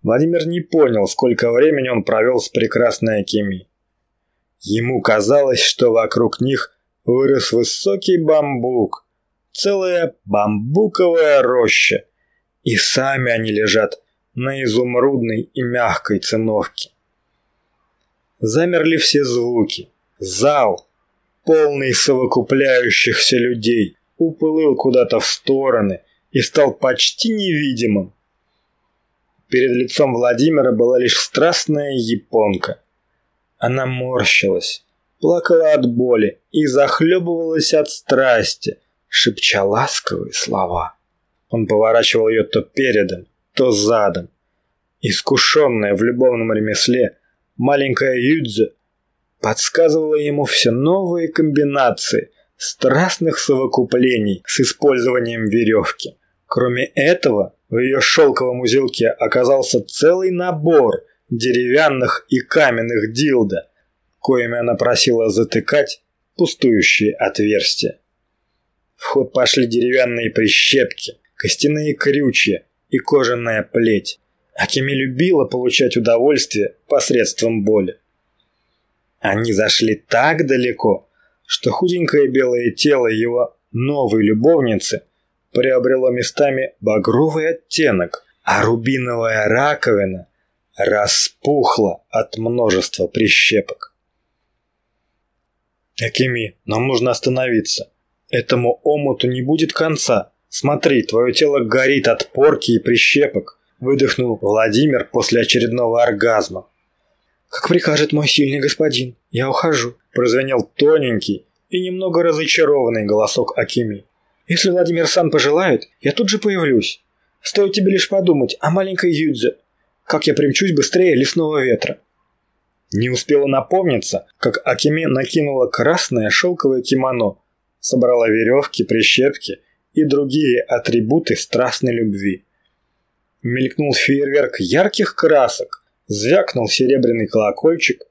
Владимир не понял, сколько времени он провел с прекрасной Акими. Ему казалось, что вокруг них вырос высокий бамбук, целая бамбуковая роща, и сами они лежат на изумрудной и мягкой циновке. Замерли все звуки. Зал, полный совокупляющихся людей, уплыл куда-то в стороны и стал почти невидимым. Перед лицом Владимира была лишь страстная японка. Она морщилась, плакала от боли и захлебывалась от страсти, шепча ласковые слова. Он поворачивал ее то передом, то задом. Искушенная в любовном ремесле, маленькая Юдзе подсказывала ему все новые комбинации страстных совокуплений с использованием веревки. Кроме этого, в ее шелковом узелке оказался целый набор деревянных и каменных дилда, коими она просила затыкать пустующие отверстия. В ход пошли деревянные прищепки, костяные крючья и кожаная плеть. Акими любила получать удовольствие посредством боли. Они зашли так далеко, что худенькое белое тело его новой любовницы приобрело местами багровый оттенок, а рубиновая раковина распухла от множества прищепок. Акими, нам нужно остановиться. Этому омуту не будет конца. Смотри, твое тело горит от порки и прищепок, выдохнул Владимир после очередного оргазма. Как прикажет мой сильный господин, я ухожу, прозвенел тоненький и немного разочарованный голосок Акими. Если Владимир сам пожелает, я тут же появлюсь. Стоит тебе лишь подумать о маленькой Юдзе, как я примчусь быстрее лесного ветра. Не успела напомниться, как Акиме накинула красное шелковое кимоно, собрала веревки, прищепки и другие атрибуты страстной любви. Мелькнул фейерверк ярких красок, звякнул серебряный колокольчик,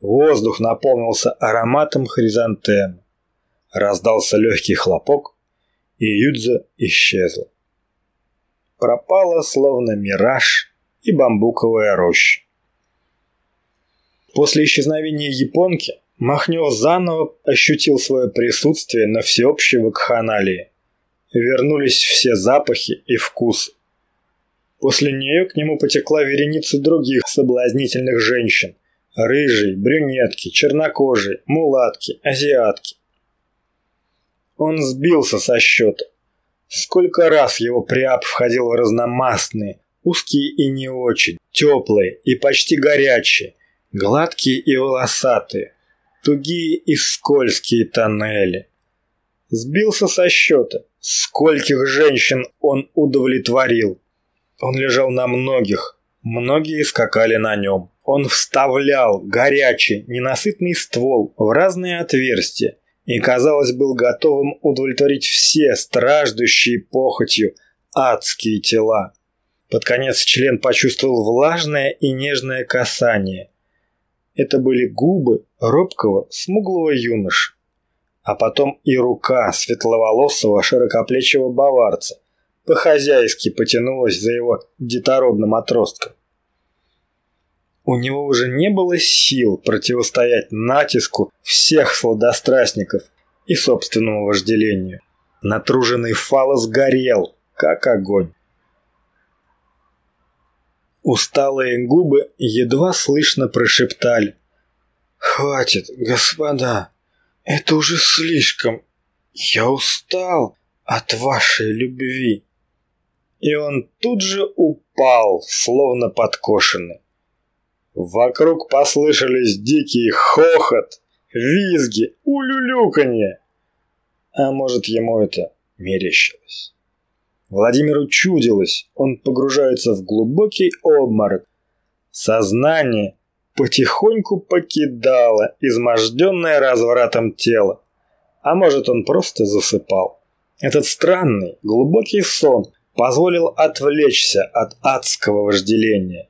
воздух наполнился ароматом хризантем. Раздался легкий хлопок, и Юдза исчезла. Пропала, словно мираж, и бамбуковая роща. После исчезновения японки Махнев заново ощутил свое присутствие на всеобщей вакханалии. Вернулись все запахи и вкусы. После нее к нему потекла вереница других соблазнительных женщин. Рыжие, брюнетки, чернокожие, мулатки, азиатки. Он сбился со счета. Сколько раз его приап входил в разномастные, узкие и не очень, теплые и почти горячие, гладкие и волосатые, тугие и скользкие тоннели. Сбился со счета, скольких женщин он удовлетворил. Он лежал на многих, многие скакали на нем. Он вставлял горячий, ненасытный ствол в разные отверстия и, казалось, был готовым удовлетворить все страждущие похотью адские тела. Под конец член почувствовал влажное и нежное касание. Это были губы робкого, смуглого юноши. А потом и рука светловолосого, широкоплечего баварца по-хозяйски потянулась за его детородным отростком. У него уже не было сил противостоять натиску всех сладострастников и собственному вожделению. Натруженный фалос горел, как огонь. Усталые губы едва слышно прошептали. «Хватит, господа, это уже слишком. Я устал от вашей любви». И он тут же упал, словно подкошенный. Вокруг послышались дикий хохот, визги, улюлюканье. А может, ему это мерещилось? Владимиру чудилось, он погружается в глубокий обморок. Сознание потихоньку покидало изможденное развратом тело. А может, он просто засыпал. Этот странный, глубокий сон позволил отвлечься от адского вожделения.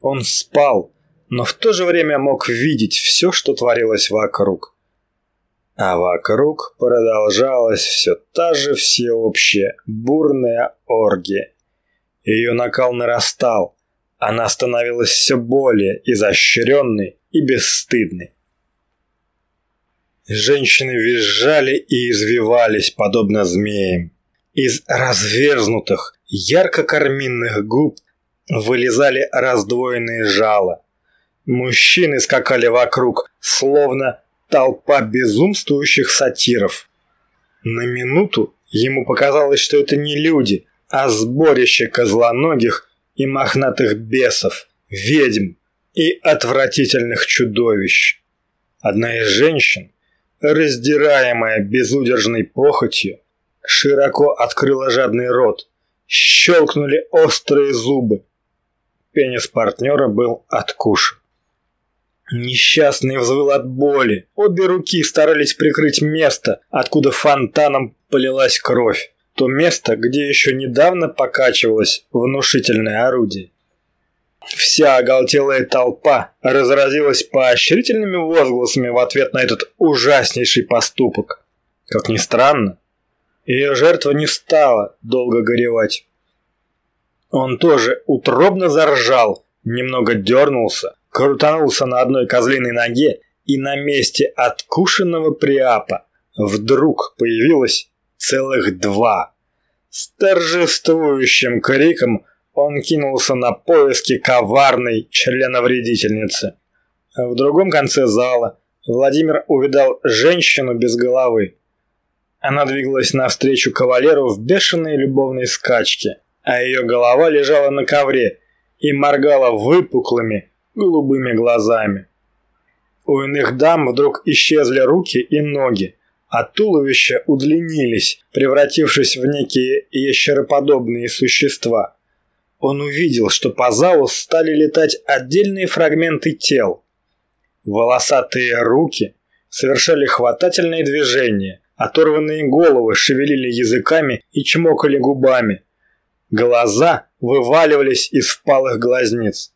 Он спал, но в то же время мог видеть все, что творилось вокруг. А вокруг продолжалась все та же всеобщая бурная оргия. Ее накал нарастал, она становилась все более изощренной и бесстыдной. Женщины визжали и извивались, подобно змеям. Из разверзнутых, ярко-карминных губ вылезали раздвоенные жала. Мужчины скакали вокруг, словно толпа безумствующих сатиров. На минуту ему показалось, что это не люди, а сборище козлоногих и мохнатых бесов, ведьм и отвратительных чудовищ. Одна из женщин, раздираемая безудержной похотью, широко открыла жадный рот, щелкнули острые зубы. Пенис партнера был откушен. Несчастный взвыл от боли. Обе руки старались прикрыть место, откуда фонтаном полилась кровь. То место, где еще недавно покачивалось внушительное орудие. Вся оголтелая толпа разразилась поощрительными возгласами в ответ на этот ужаснейший поступок. Как ни странно, ее жертва не стала долго горевать. Он тоже утробно заржал, немного дернулся, крутанулся на одной козлиной ноге, и на месте откушенного приапа вдруг появилось целых два. С торжествующим криком он кинулся на поиски коварной членовредительницы. В другом конце зала Владимир увидал женщину без головы. Она двигалась навстречу кавалеру в бешеной любовной скачке, а ее голова лежала на ковре и моргала выпуклыми голубыми глазами. У иных дам вдруг исчезли руки и ноги, а туловища удлинились, превратившись в некие ящероподобные существа – он увидел, что по залу стали летать отдельные фрагменты тел. Волосатые руки совершали хватательные движения, оторванные головы шевелили языками и чмокали губами. Глаза вываливались из впалых глазниц.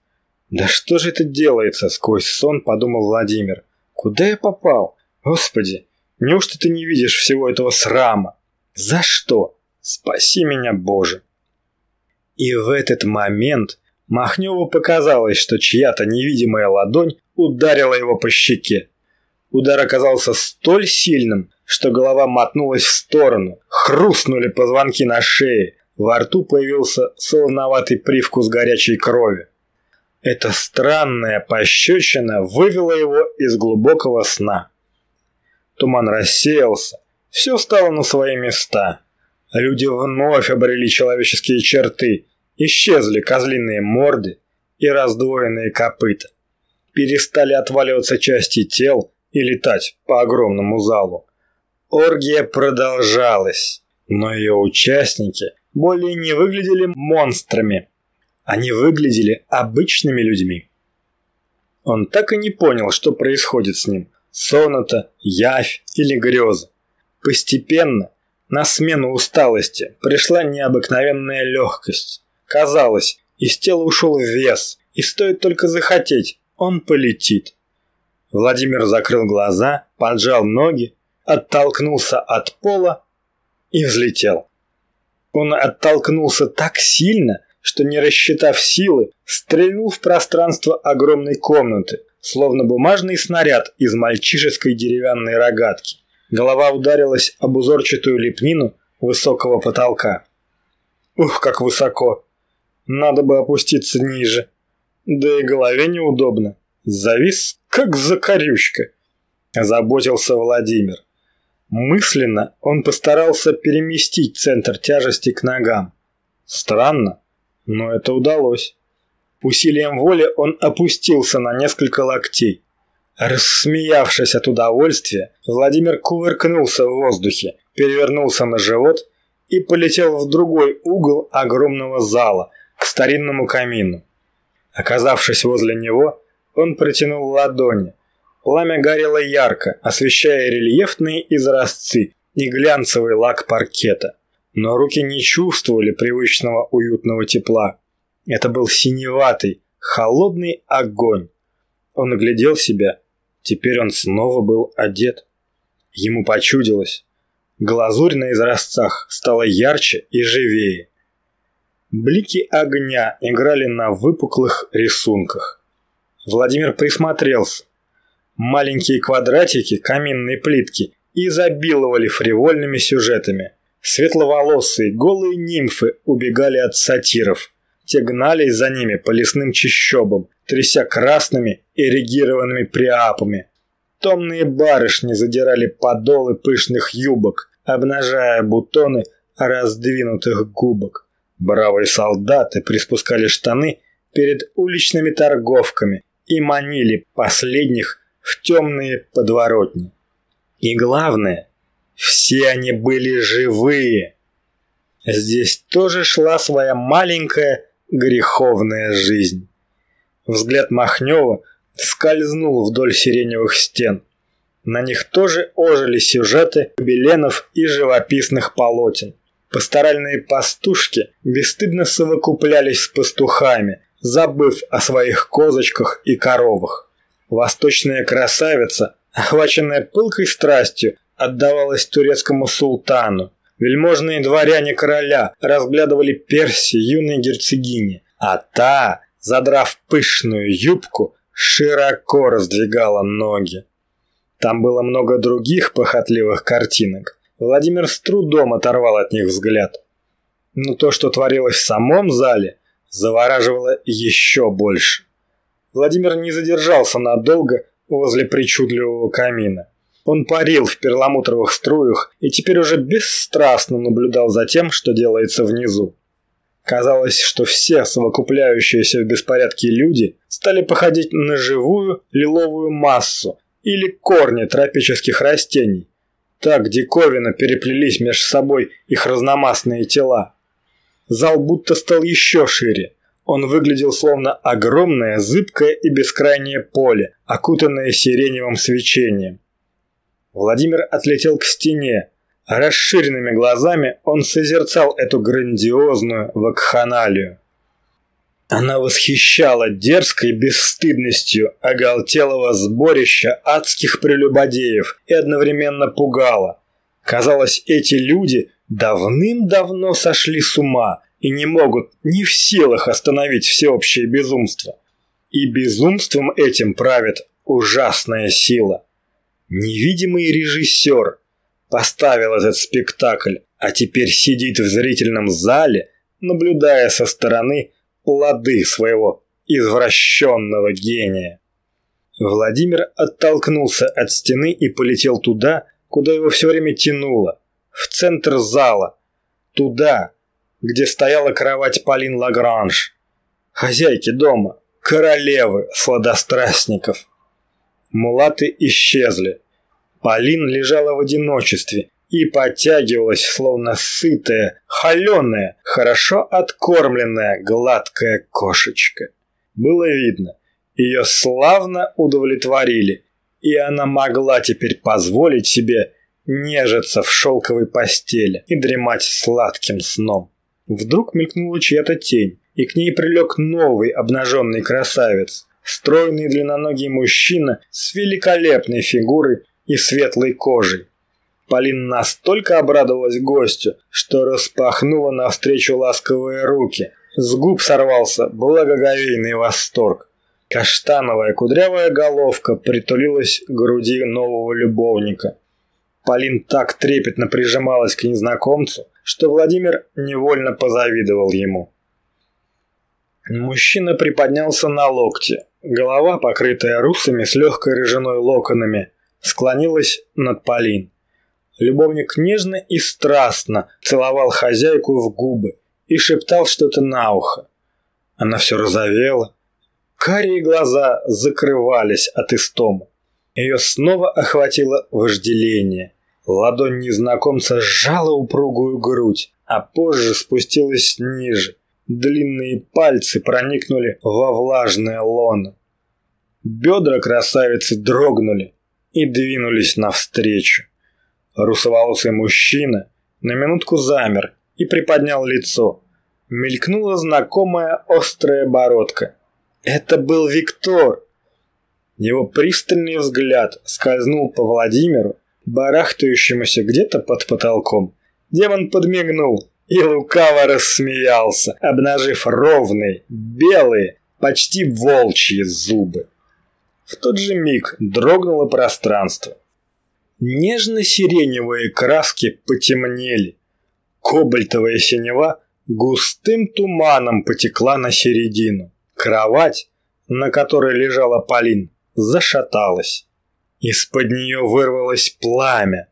«Да что же это делается?» — сквозь сон подумал Владимир. «Куда я попал? Господи, неужто ты не видишь всего этого срама? За что? Спаси меня, Боже!» И в этот момент Махневу показалось, что чья-то невидимая ладонь ударила его по щеке. Удар оказался столь сильным, что голова мотнулась в сторону, хрустнули позвонки на шее, во рту появился солоноватый привкус горячей крови. Эта странная пощечина вывела его из глубокого сна. Туман рассеялся, все стало на свои места. Люди вновь обрели человеческие черты, Исчезли козлиные морды и раздвоенные копыта. Перестали отваливаться части тел и летать по огромному залу. Оргия продолжалась, но ее участники более не выглядели монстрами. Они выглядели обычными людьми. Он так и не понял, что происходит с ним. Сон это, явь или греза. Постепенно на смену усталости пришла необыкновенная легкость. Казалось, из тела ушел вес, и стоит только захотеть, он полетит. Владимир закрыл глаза, поджал ноги, оттолкнулся от пола и взлетел. Он оттолкнулся так сильно, что, не рассчитав силы, стрельнул в пространство огромной комнаты, словно бумажный снаряд из мальчишеской деревянной рогатки. Голова ударилась об узорчатую лепнину высокого потолка. Ух, как высоко! Надо бы опуститься ниже. Да и голове неудобно. Завис, как закорючка. Заботился Владимир. Мысленно он постарался переместить центр тяжести к ногам. Странно, но это удалось. Усилием воли он опустился на несколько локтей. Рассмеявшись от удовольствия, Владимир кувыркнулся в воздухе, перевернулся на живот и полетел в другой угол огромного зала, к старинному камину. Оказавшись возле него, он протянул ладони. Пламя горело ярко, освещая рельефные изразцы и глянцевый лак паркета. Но руки не чувствовали привычного уютного тепла. Это был синеватый, холодный огонь. Он оглядел себя. Теперь он снова был одет. Ему почудилось. Глазурь на изразцах стала ярче и живее. Блики огня играли на выпуклых рисунках. Владимир присмотрелся. Маленькие квадратики каминной плитки изобиловали фривольными сюжетами. Светловолосые голые нимфы убегали от сатиров. Те гнались за ними по лесным чащобам, тряся красными эрегированными приапами. Томные барышни задирали подолы пышных юбок, обнажая бутоны раздвинутых губок. Бравые солдаты приспускали штаны перед уличными торговками и манили последних в темные подворотни. И главное, все они были живые. Здесь тоже шла своя маленькая греховная жизнь. Взгляд Махнева скользнул вдоль сиреневых стен. На них тоже ожили сюжеты беленов и живописных полотен. Пасторальные пастушки бесстыдно совокуплялись с пастухами, забыв о своих козочках и коровах. Восточная красавица, охваченная пылкой страстью, отдавалась турецкому султану. Вельможные дворяне короля разглядывали перси юной герцогини, а та, задрав пышную юбку, широко раздвигала ноги. Там было много других похотливых картинок. Владимир с трудом оторвал от них взгляд. Но то, что творилось в самом зале, завораживало еще больше. Владимир не задержался надолго возле причудливого камина. Он парил в перламутровых струях и теперь уже бесстрастно наблюдал за тем, что делается внизу. Казалось, что все совокупляющиеся в беспорядке люди стали походить на живую лиловую массу или корни тропических растений. Так диковинно переплелись между собой их разномастные тела. Зал будто стал еще шире. Он выглядел словно огромное, зыбкое и бескрайнее поле, окутанное сиреневым свечением. Владимир отлетел к стене. Расширенными глазами он созерцал эту грандиозную вакханалию. Она восхищала дерзкой бесстыдностью оголтелого сборища адских прелюбодеев и одновременно пугала. Казалось, эти люди давным-давно сошли с ума и не могут ни в силах остановить всеобщее безумство. И безумством этим правит ужасная сила. Невидимый режиссер поставил этот спектакль, а теперь сидит в зрительном зале, наблюдая со стороны плоды своего извращенного гения. Владимир оттолкнулся от стены и полетел туда, куда его все время тянуло в центр зала, туда, где стояла кровать Полин Лагранж, хозяйки дома, королевы сладострастников. Мулаты исчезли. Полин лежала в одиночестве и подтягивалась, словно сытая, холеная, хорошо откормленная, гладкая кошечка. Было видно, ее славно удовлетворили, и она могла теперь позволить себе нежиться в шелковой постели и дремать сладким сном. Вдруг мелькнула чья-то тень, и к ней прилег новый обнаженный красавец, стройный длинноногий мужчина с великолепной фигурой и светлой кожей. Полина настолько обрадовалась гостю, что распахнула навстречу ласковые руки. С губ сорвался благоговейный восторг. Каштановая кудрявая головка притулилась к груди нового любовника. Полин так трепетно прижималась к незнакомцу, что Владимир невольно позавидовал ему. Мужчина приподнялся на локте. Голова, покрытая русами с легкой рыжиной локонами, склонилась над Полин. Любовник нежно и страстно целовал хозяйку в губы и шептал что-то на ухо. Она все розовела. Карие глаза закрывались от истому. Ее снова охватило вожделение. Ладонь незнакомца сжала упругую грудь, а позже спустилась ниже. Длинные пальцы проникнули во влажное лоно. Бедра красавицы дрогнули и двинулись навстречу. Русоволосый мужчина на минутку замер и приподнял лицо. Мелькнула знакомая острая бородка. Это был Виктор. Его пристальный взгляд скользнул по Владимиру, барахтающемуся где-то под потолком. Демон подмигнул и лукаво рассмеялся, обнажив ровные, белые, почти волчьи зубы. В тот же миг дрогнуло пространство. Нежно-сиреневые краски потемнели. Кобальтовая синева густым туманом потекла на середину. Кровать, на которой лежала Полин, зашаталась. Из-под нее вырвалось пламя.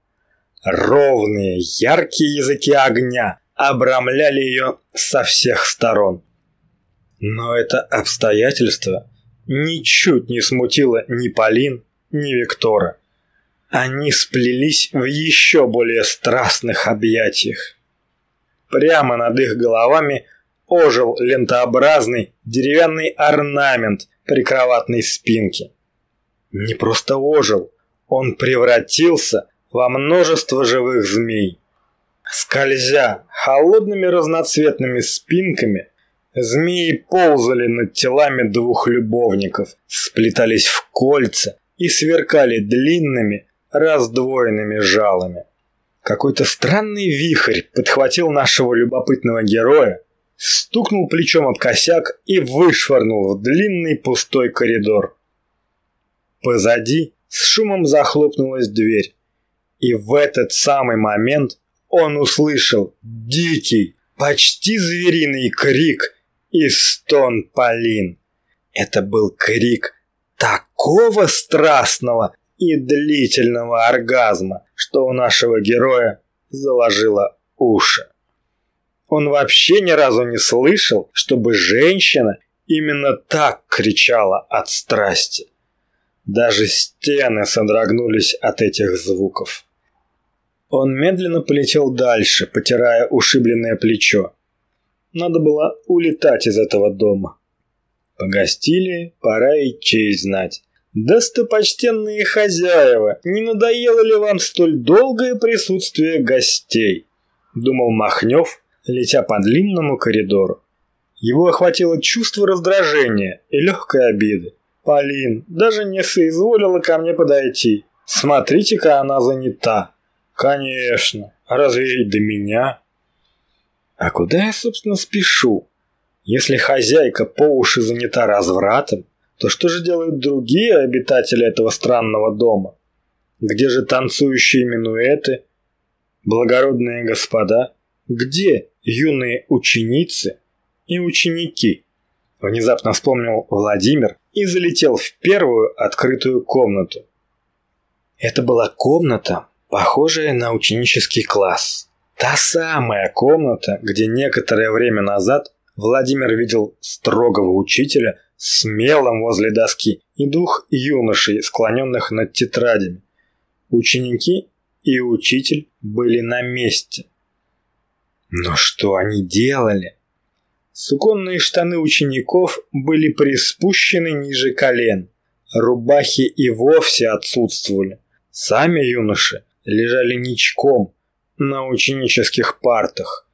Ровные, яркие языки огня обрамляли ее со всех сторон. Но это обстоятельство ничуть не смутило ни Полин, ни Виктора. Они сплелись в еще более страстных объятиях. Прямо над их головами ожил лентообразный деревянный орнамент прикроватной спинки. Не просто ожил, он превратился во множество живых змей. Скользя холодными разноцветными спинками, Змеи ползали над телами двух любовников, сплетались в кольца и сверкали длинными, раздвоенными жалами. Какой-то странный вихрь подхватил нашего любопытного героя, стукнул плечом об косяк и вышвырнул в длинный пустой коридор. Позади с шумом захлопнулась дверь, и в этот самый момент он услышал дикий, почти звериный крик и стон Полин. Это был крик такого страстного и длительного оргазма, что у нашего героя заложило уши. Он вообще ни разу не слышал, чтобы женщина именно так кричала от страсти. Даже стены содрогнулись от этих звуков. Он медленно полетел дальше, потирая ушибленное плечо. Надо было улетать из этого дома. Погостили, пора и честь знать. Достопочтенные хозяева, не надоело ли вам столь долгое присутствие гостей? Думал Махнев, летя по длинному коридору. Его охватило чувство раздражения и легкой обиды. Полин даже не соизволила ко мне подойти. Смотрите-ка, она занята. Конечно, разве и до меня? А куда я, собственно, спешу? Если хозяйка по уши занята развратом, то что же делают другие обитатели этого странного дома? Где же танцующие минуэты? Благородные господа? Где юные ученицы и ученики? Внезапно вспомнил Владимир и залетел в первую открытую комнату. Это была комната, похожая на ученический класс. Та самая комната, где некоторое время назад Владимир видел строгого учителя смелым возле доски и двух юношей, склоненных над тетрадями. Ученики и учитель были на месте. Но что они делали? Суконные штаны учеников были приспущены ниже колен. Рубахи и вовсе отсутствовали. Сами юноши лежали ничком на ученических партах.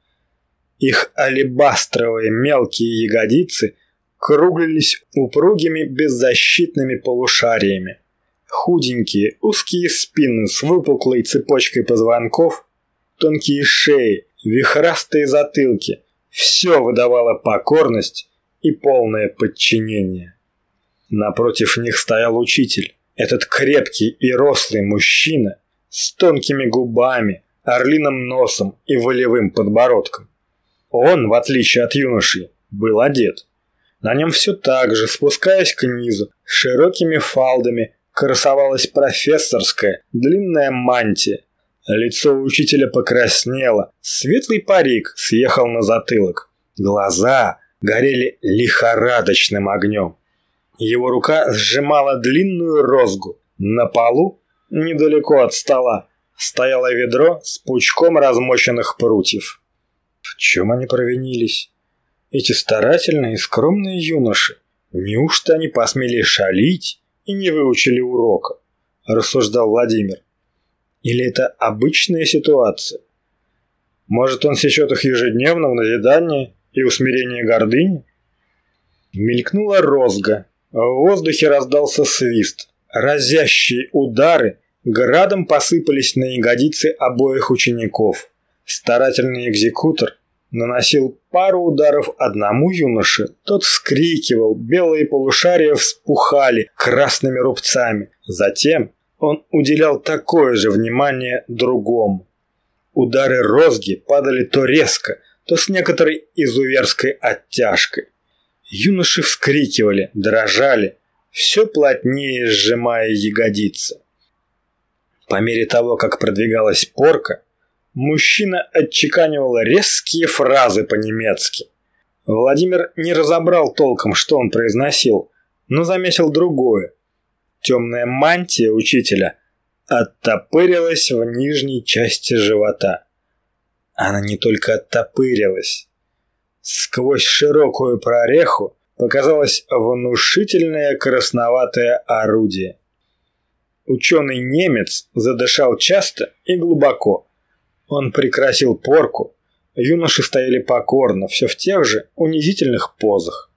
Их алебастровые мелкие ягодицы круглились упругими беззащитными полушариями. Худенькие, узкие спины с выпуклой цепочкой позвонков, тонкие шеи, вихрастые затылки – все выдавало покорность и полное подчинение. Напротив них стоял учитель, этот крепкий и рослый мужчина с тонкими губами, орлиным носом и волевым подбородком. Он, в отличие от юноши, был одет. На нем все так же, спускаясь к низу, широкими фалдами, красовалась профессорская длинная мантия. Лицо учителя покраснело, светлый парик съехал на затылок. Глаза горели лихорадочным огнем. Его рука сжимала длинную розгу. На полу, недалеко от стола, стояло ведро с пучком размоченных прутьев. В чем они провинились? Эти старательные и скромные юноши. Неужто они посмели шалить и не выучили урока? Рассуждал Владимир. Или это обычная ситуация? Может, он сечет их ежедневно в назидание и усмирение гордыни? Мелькнула розга. В воздухе раздался свист. Разящие удары градом посыпались на ягодицы обоих учеников. Старательный экзекутор наносил пару ударов одному юноше, тот вскрикивал, белые полушария вспухали красными рубцами. Затем он уделял такое же внимание другому. Удары розги падали то резко, то с некоторой изуверской оттяжкой. Юноши вскрикивали, дрожали, все плотнее сжимая ягодицы. По мере того, как продвигалась порка, мужчина отчеканивал резкие фразы по-немецки. Владимир не разобрал толком, что он произносил, но заметил другое. Темная мантия учителя оттопырилась в нижней части живота. Она не только оттопырилась. Сквозь широкую прореху показалось внушительное красноватое орудие. Ученый-немец задышал часто и глубоко. Он прекрасил порку, юноши стояли покорно, все в тех же унизительных позах.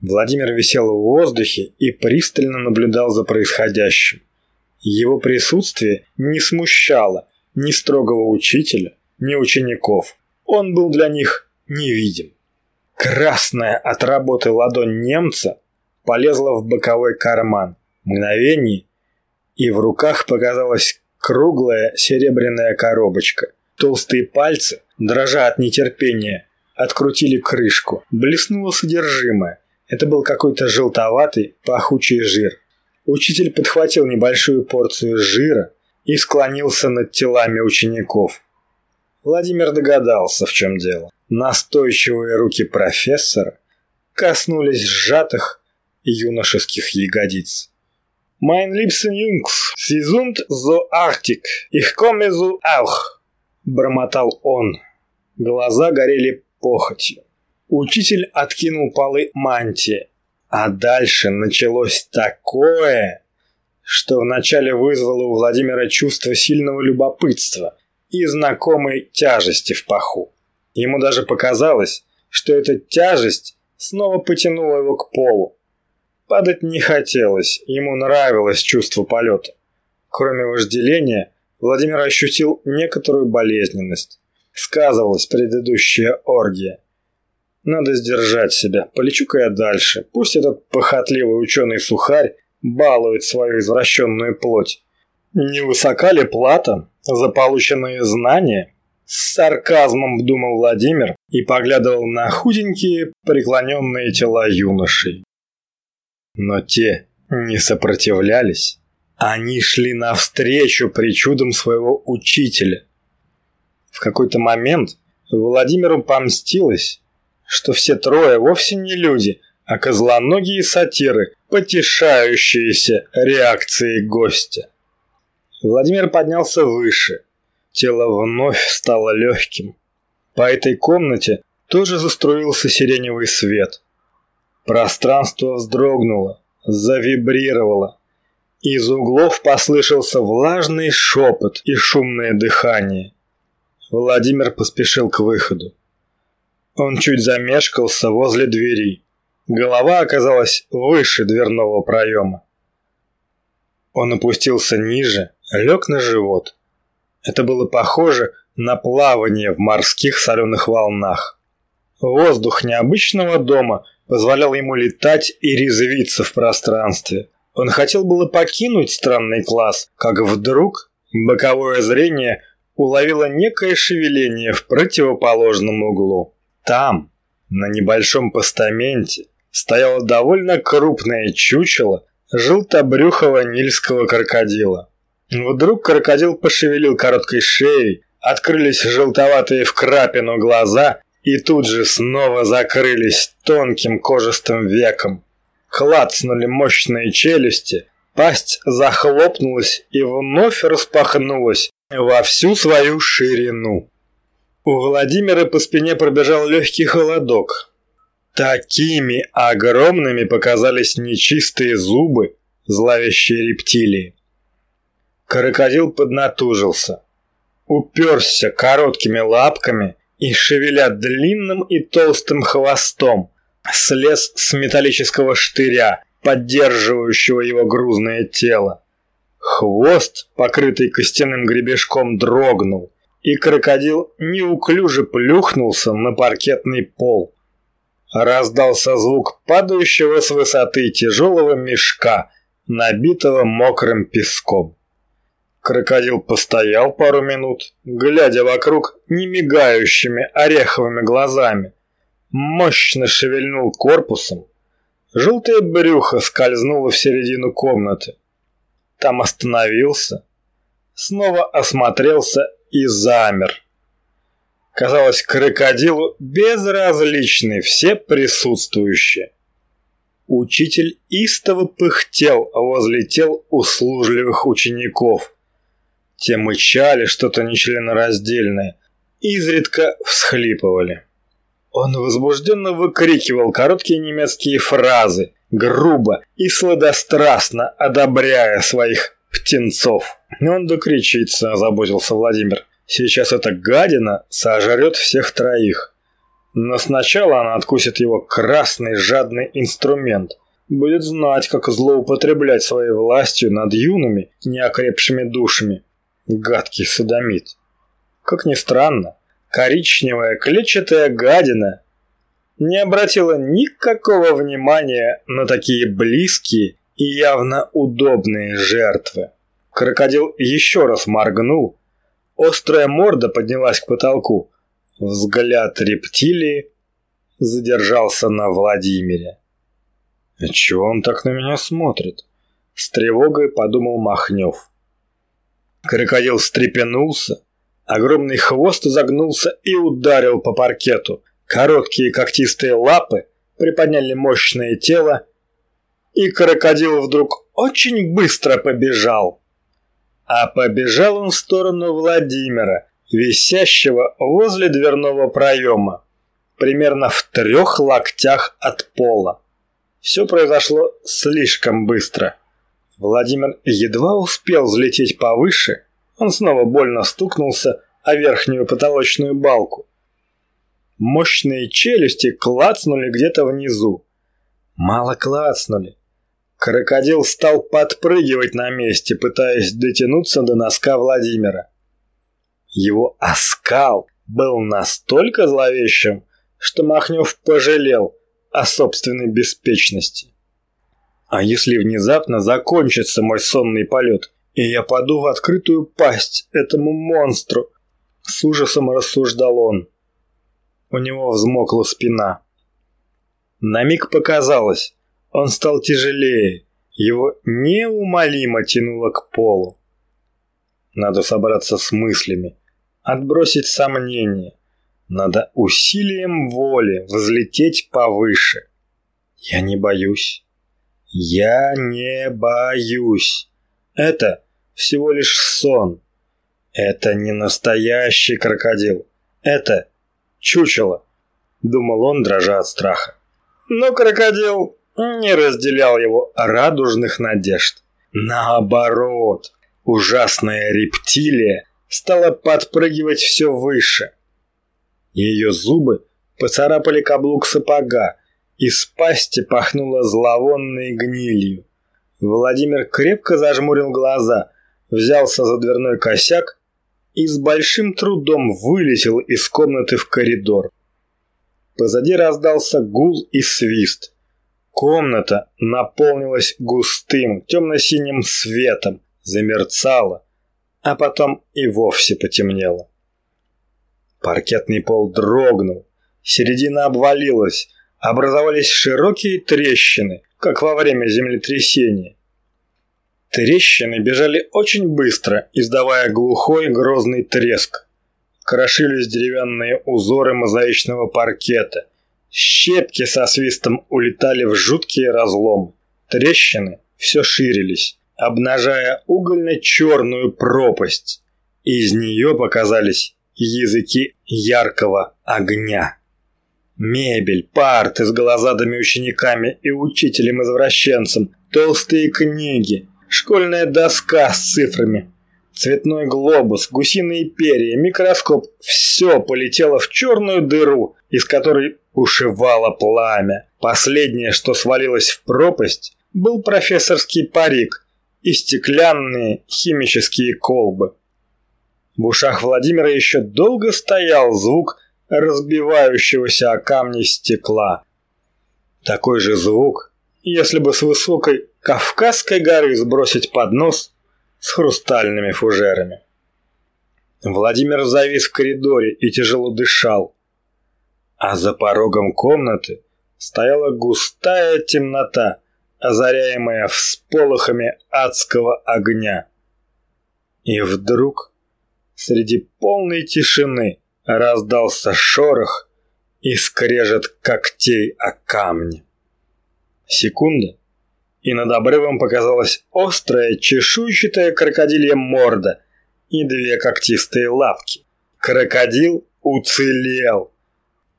Владимир висел в воздухе и пристально наблюдал за происходящим. Его присутствие не смущало ни строгого учителя, ни учеников. Он был для них невидим. Красная от работы ладонь немца полезла в боковой карман. Мгновение, и в руках показалась круглая серебряная коробочка. Толстые пальцы, дрожа от нетерпения, открутили крышку. Блеснуло содержимое. Это был какой-то желтоватый, пахучий жир. Учитель подхватил небольшую порцию жира и склонился над телами учеников. Владимир догадался, в чем дело. Настойчивые руки профессора коснулись сжатых юношеских ягодиц. «Mein liebsten Jungs, Sie sind so artig, ich komme so auch», – бормотал он. Глаза горели похотью. Учитель откинул полы мантии, а дальше началось такое, что вначале вызвало у Владимира чувство сильного любопытства и знакомой тяжести в паху. Ему даже показалось, что эта тяжесть снова потянула его к полу. Падать не хотелось, ему нравилось чувство полета. Кроме вожделения, Владимир ощутил некоторую болезненность. Сказывалась предыдущая оргия. Надо сдержать себя. Полечу-ка я дальше. Пусть этот похотливый ученый-сухарь балует свою извращенную плоть. Не высока ли плата за полученные знания? С сарказмом думал Владимир и поглядывал на худенькие преклоненные тела юношей. Но те не сопротивлялись. Они шли навстречу причудам своего учителя. В какой-то момент Владимиру помстилось, что все трое вовсе не люди, а козлоногие сатиры, потешающиеся реакцией гостя. Владимир поднялся выше. Тело вновь стало легким. По этой комнате тоже заструился сиреневый свет. Пространство вздрогнуло, завибрировало. Из углов послышался влажный шепот и шумное дыхание. Владимир поспешил к выходу. Он чуть замешкался возле двери. Голова оказалась выше дверного проема. Он опустился ниже, лег на живот. Это было похоже на плавание в морских соленых волнах. Воздух необычного дома позволял ему летать и резвиться в пространстве. Он хотел было покинуть странный класс, как вдруг боковое зрение уловило некое шевеление в противоположном углу. Там, на небольшом постаменте, стояло довольно крупное чучело желтобрюхого нильского крокодила. Вдруг крокодил пошевелил короткой шеей, открылись желтоватые в крапину глаза и тут же снова закрылись тонким кожистым веком. Клацнули мощные челюсти, пасть захлопнулась и вновь распахнулась во всю свою ширину. У Владимира по спине пробежал легкий холодок. Такими огромными показались нечистые зубы зловещей рептилии. Крокодил поднатужился, уперся короткими лапками и, шевеля длинным и толстым хвостом, слез с металлического штыря, поддерживающего его грузное тело. Хвост, покрытый костяным гребешком, дрогнул, и крокодил неуклюже плюхнулся на паркетный пол. Раздался звук падающего с высоты тяжелого мешка, набитого мокрым песком. Крокодил постоял пару минут, глядя вокруг немигающими ореховыми глазами. Мощно шевельнул корпусом. Желтое брюхо скользнуло в середину комнаты. Там остановился, снова осмотрелся и замер. Казалось, крокодилу безразличны все присутствующие. Учитель истово пыхтел возле тел услужливых учеников. Те мычали что-то нечленораздельное, изредка всхлипывали. Он возбужденно выкрикивал короткие немецкие фразы, грубо и сладострастно одобряя своих птенцов. «Он докричится», – озаботился Владимир. Сейчас эта гадина сожрет всех троих. Но сначала она откусит его красный жадный инструмент. Будет знать, как злоупотреблять своей властью над юными, неокрепшими душами. Гадкий садомит. Как ни странно, коричневая клетчатая гадина не обратила никакого внимания на такие близкие и явно удобные жертвы. Крокодил еще раз моргнул, острая морда поднялась к потолку, взгляд рептилии задержался на Владимире. «Чего он так на меня смотрит?» С тревогой подумал Махнев. Крокодил встрепенулся, огромный хвост загнулся и ударил по паркету. Короткие когтистые лапы приподняли мощное тело, и крокодил вдруг очень быстро побежал. А побежал он в сторону Владимира, висящего возле дверного проема, примерно в трех локтях от пола. Все произошло слишком быстро. Владимир едва успел взлететь повыше, он снова больно стукнулся о верхнюю потолочную балку. Мощные челюсти клацнули где-то внизу. Мало клацнули. Крокодил стал подпрыгивать на месте, пытаясь дотянуться до носка Владимира. Его оскал был настолько зловещим, что Махнев пожалел о собственной беспечности. А если внезапно закончится мой сонный полет, и я паду в открытую пасть этому монстру? С ужасом рассуждал он. У него взмокла спина. На миг показалось, он стал тяжелее, его неумолимо тянуло к полу. Надо собраться с мыслями, отбросить сомнения. Надо усилием воли взлететь повыше. Я не боюсь. Я не боюсь. Это всего лишь сон. Это не настоящий крокодил. Это чучело, думал он, дрожа от страха. Но крокодил не разделял его радужных надежд. Наоборот, ужасная рептилия стала подпрыгивать все выше. Ее зубы поцарапали каблук сапога, из пасти пахнуло зловонной гнилью. Владимир крепко зажмурил глаза, взялся за дверной косяк и с большим трудом вылетел из комнаты в коридор. Позади раздался гул и свист. Комната наполнилась густым темно-синим светом, замерцала, а потом и вовсе потемнело. Паркетный пол дрогнул, середина обвалилась, образовались широкие трещины, как во время землетрясения. Трещины бежали очень быстро, издавая глухой грозный треск. Крошились деревянные узоры мозаичного паркета. Щепки со свистом улетали в жуткие разломы. Трещины все ширились, обнажая угольно-черную пропасть. Из нее показались языки яркого огня. Мебель, парты с голозадыми учениками и учителем-извращенцем, толстые книги, школьная доска с цифрами, цветной глобус, гусиные перья, микроскоп – все полетело в черную дыру, из которой ушивало пламя. Последнее, что свалилось в пропасть, был профессорский парик и стеклянные химические колбы. В ушах Владимира еще долго стоял звук – разбивающегося о камни стекла. Такой же звук, если бы с высокой Кавказской горы сбросить поднос с хрустальными фужерами. Владимир завис в коридоре и тяжело дышал, а за порогом комнаты стояла густая темнота, озаряемая всполохами адского огня. И вдруг, среди полной тишины, Раздался шорох и скрежет когтей о камни. Секунда, и над обрывом показалась острая чешуйчатая крокодилья морда и две когтистые лапки. Крокодил уцелел.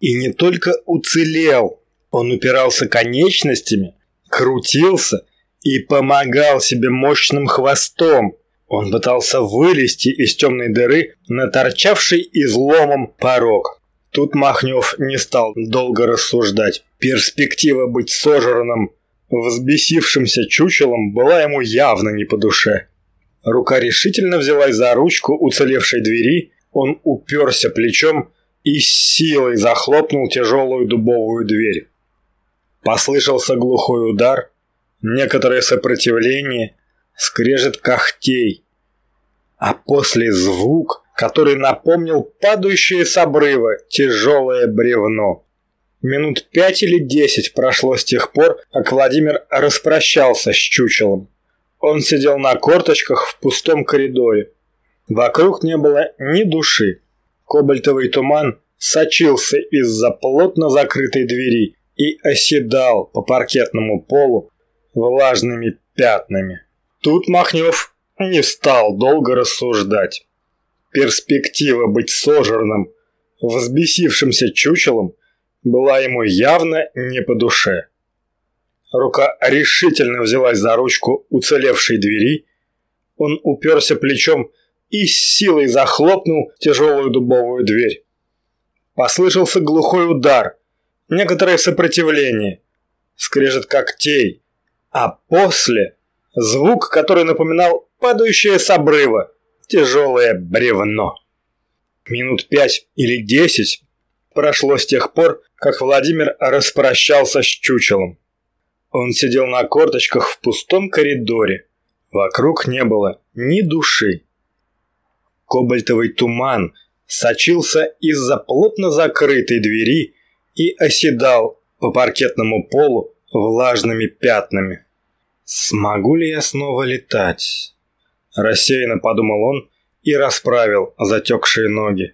И не только уцелел, он упирался конечностями, крутился и помогал себе мощным хвостом, Он пытался вылезти из темной дыры на торчавший изломом порог. Тут Махнев не стал долго рассуждать. Перспектива быть сожранным, взбесившимся чучелом была ему явно не по душе. Рука решительно взялась за ручку уцелевшей двери, он уперся плечом и с силой захлопнул тяжелую дубовую дверь. Послышался глухой удар, некоторое сопротивление, скрежет когтей, а после звук, который напомнил падающее с обрыва тяжелое бревно. Минут пять или десять прошло с тех пор, как Владимир распрощался с чучелом. Он сидел на корточках в пустом коридоре. Вокруг не было ни души. Кобальтовый туман сочился из-за плотно закрытой двери и оседал по паркетному полу влажными пятнами. Тут Махнев не стал долго рассуждать. Перспектива быть сожранным, взбесившимся чучелом была ему явно не по душе. Рука решительно взялась за ручку уцелевшей двери. Он уперся плечом и с силой захлопнул тяжелую дубовую дверь. Послышался глухой удар, некоторое сопротивление, скрежет когтей, а после звук, который напоминал падающее с обрыва тяжелое бревно. Минут пять или десять прошло с тех пор, как Владимир распрощался с чучелом. Он сидел на корточках в пустом коридоре. Вокруг не было ни души. Кобальтовый туман сочился из-за плотно закрытой двери и оседал по паркетному полу влажными пятнами. «Смогу ли я снова летать?» Рассеянно подумал он и расправил затекшие ноги.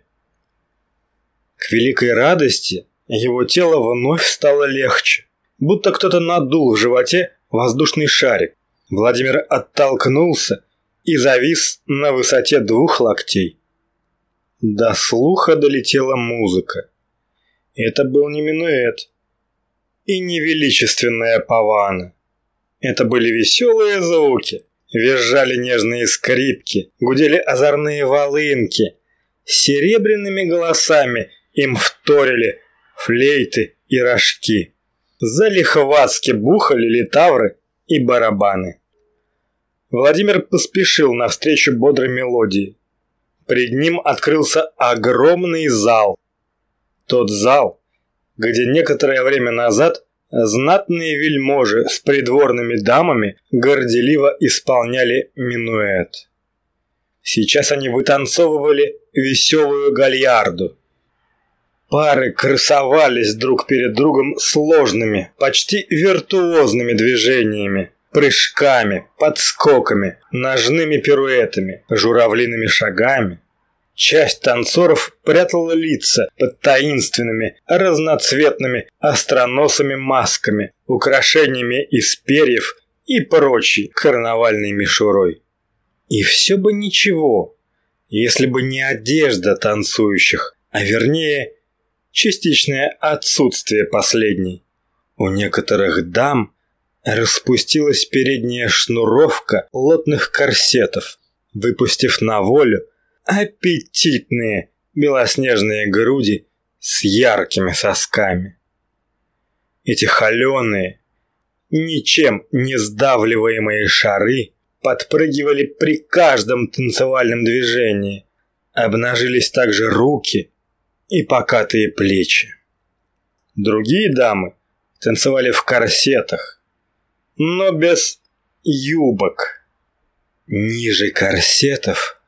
К великой радости его тело вновь стало легче будто кто-то надул в животе воздушный шарик. Владимир оттолкнулся и завис на высоте двух локтей. До слуха долетела музыка. Это был не минуэт и не величественная павана. Это были веселые звуки. Визжали нежные скрипки, гудели озорные волынки. Серебряными голосами им вторили флейты и рожки залихватски бухали литавры и барабаны. Владимир поспешил навстречу бодрой мелодии. Пред ним открылся огромный зал. Тот зал, где некоторое время назад знатные вельможи с придворными дамами горделиво исполняли минуэт. Сейчас они вытанцовывали веселую гальярду – Пары красовались друг перед другом сложными, почти виртуозными движениями, прыжками, подскоками, ножными пируэтами, журавлиными шагами. Часть танцоров прятала лица под таинственными, разноцветными, остроносыми масками, украшениями из перьев и прочей карнавальной мишурой. И все бы ничего, если бы не одежда танцующих, а вернее частичное отсутствие последней. У некоторых дам распустилась передняя шнуровка плотных корсетов, выпустив на волю аппетитные белоснежные груди с яркими сосками. Эти холеные, ничем не сдавливаемые шары подпрыгивали при каждом танцевальном движении. Обнажились также руки, и покатые плечи. Другие дамы танцевали в корсетах, но без юбок. Ниже корсетов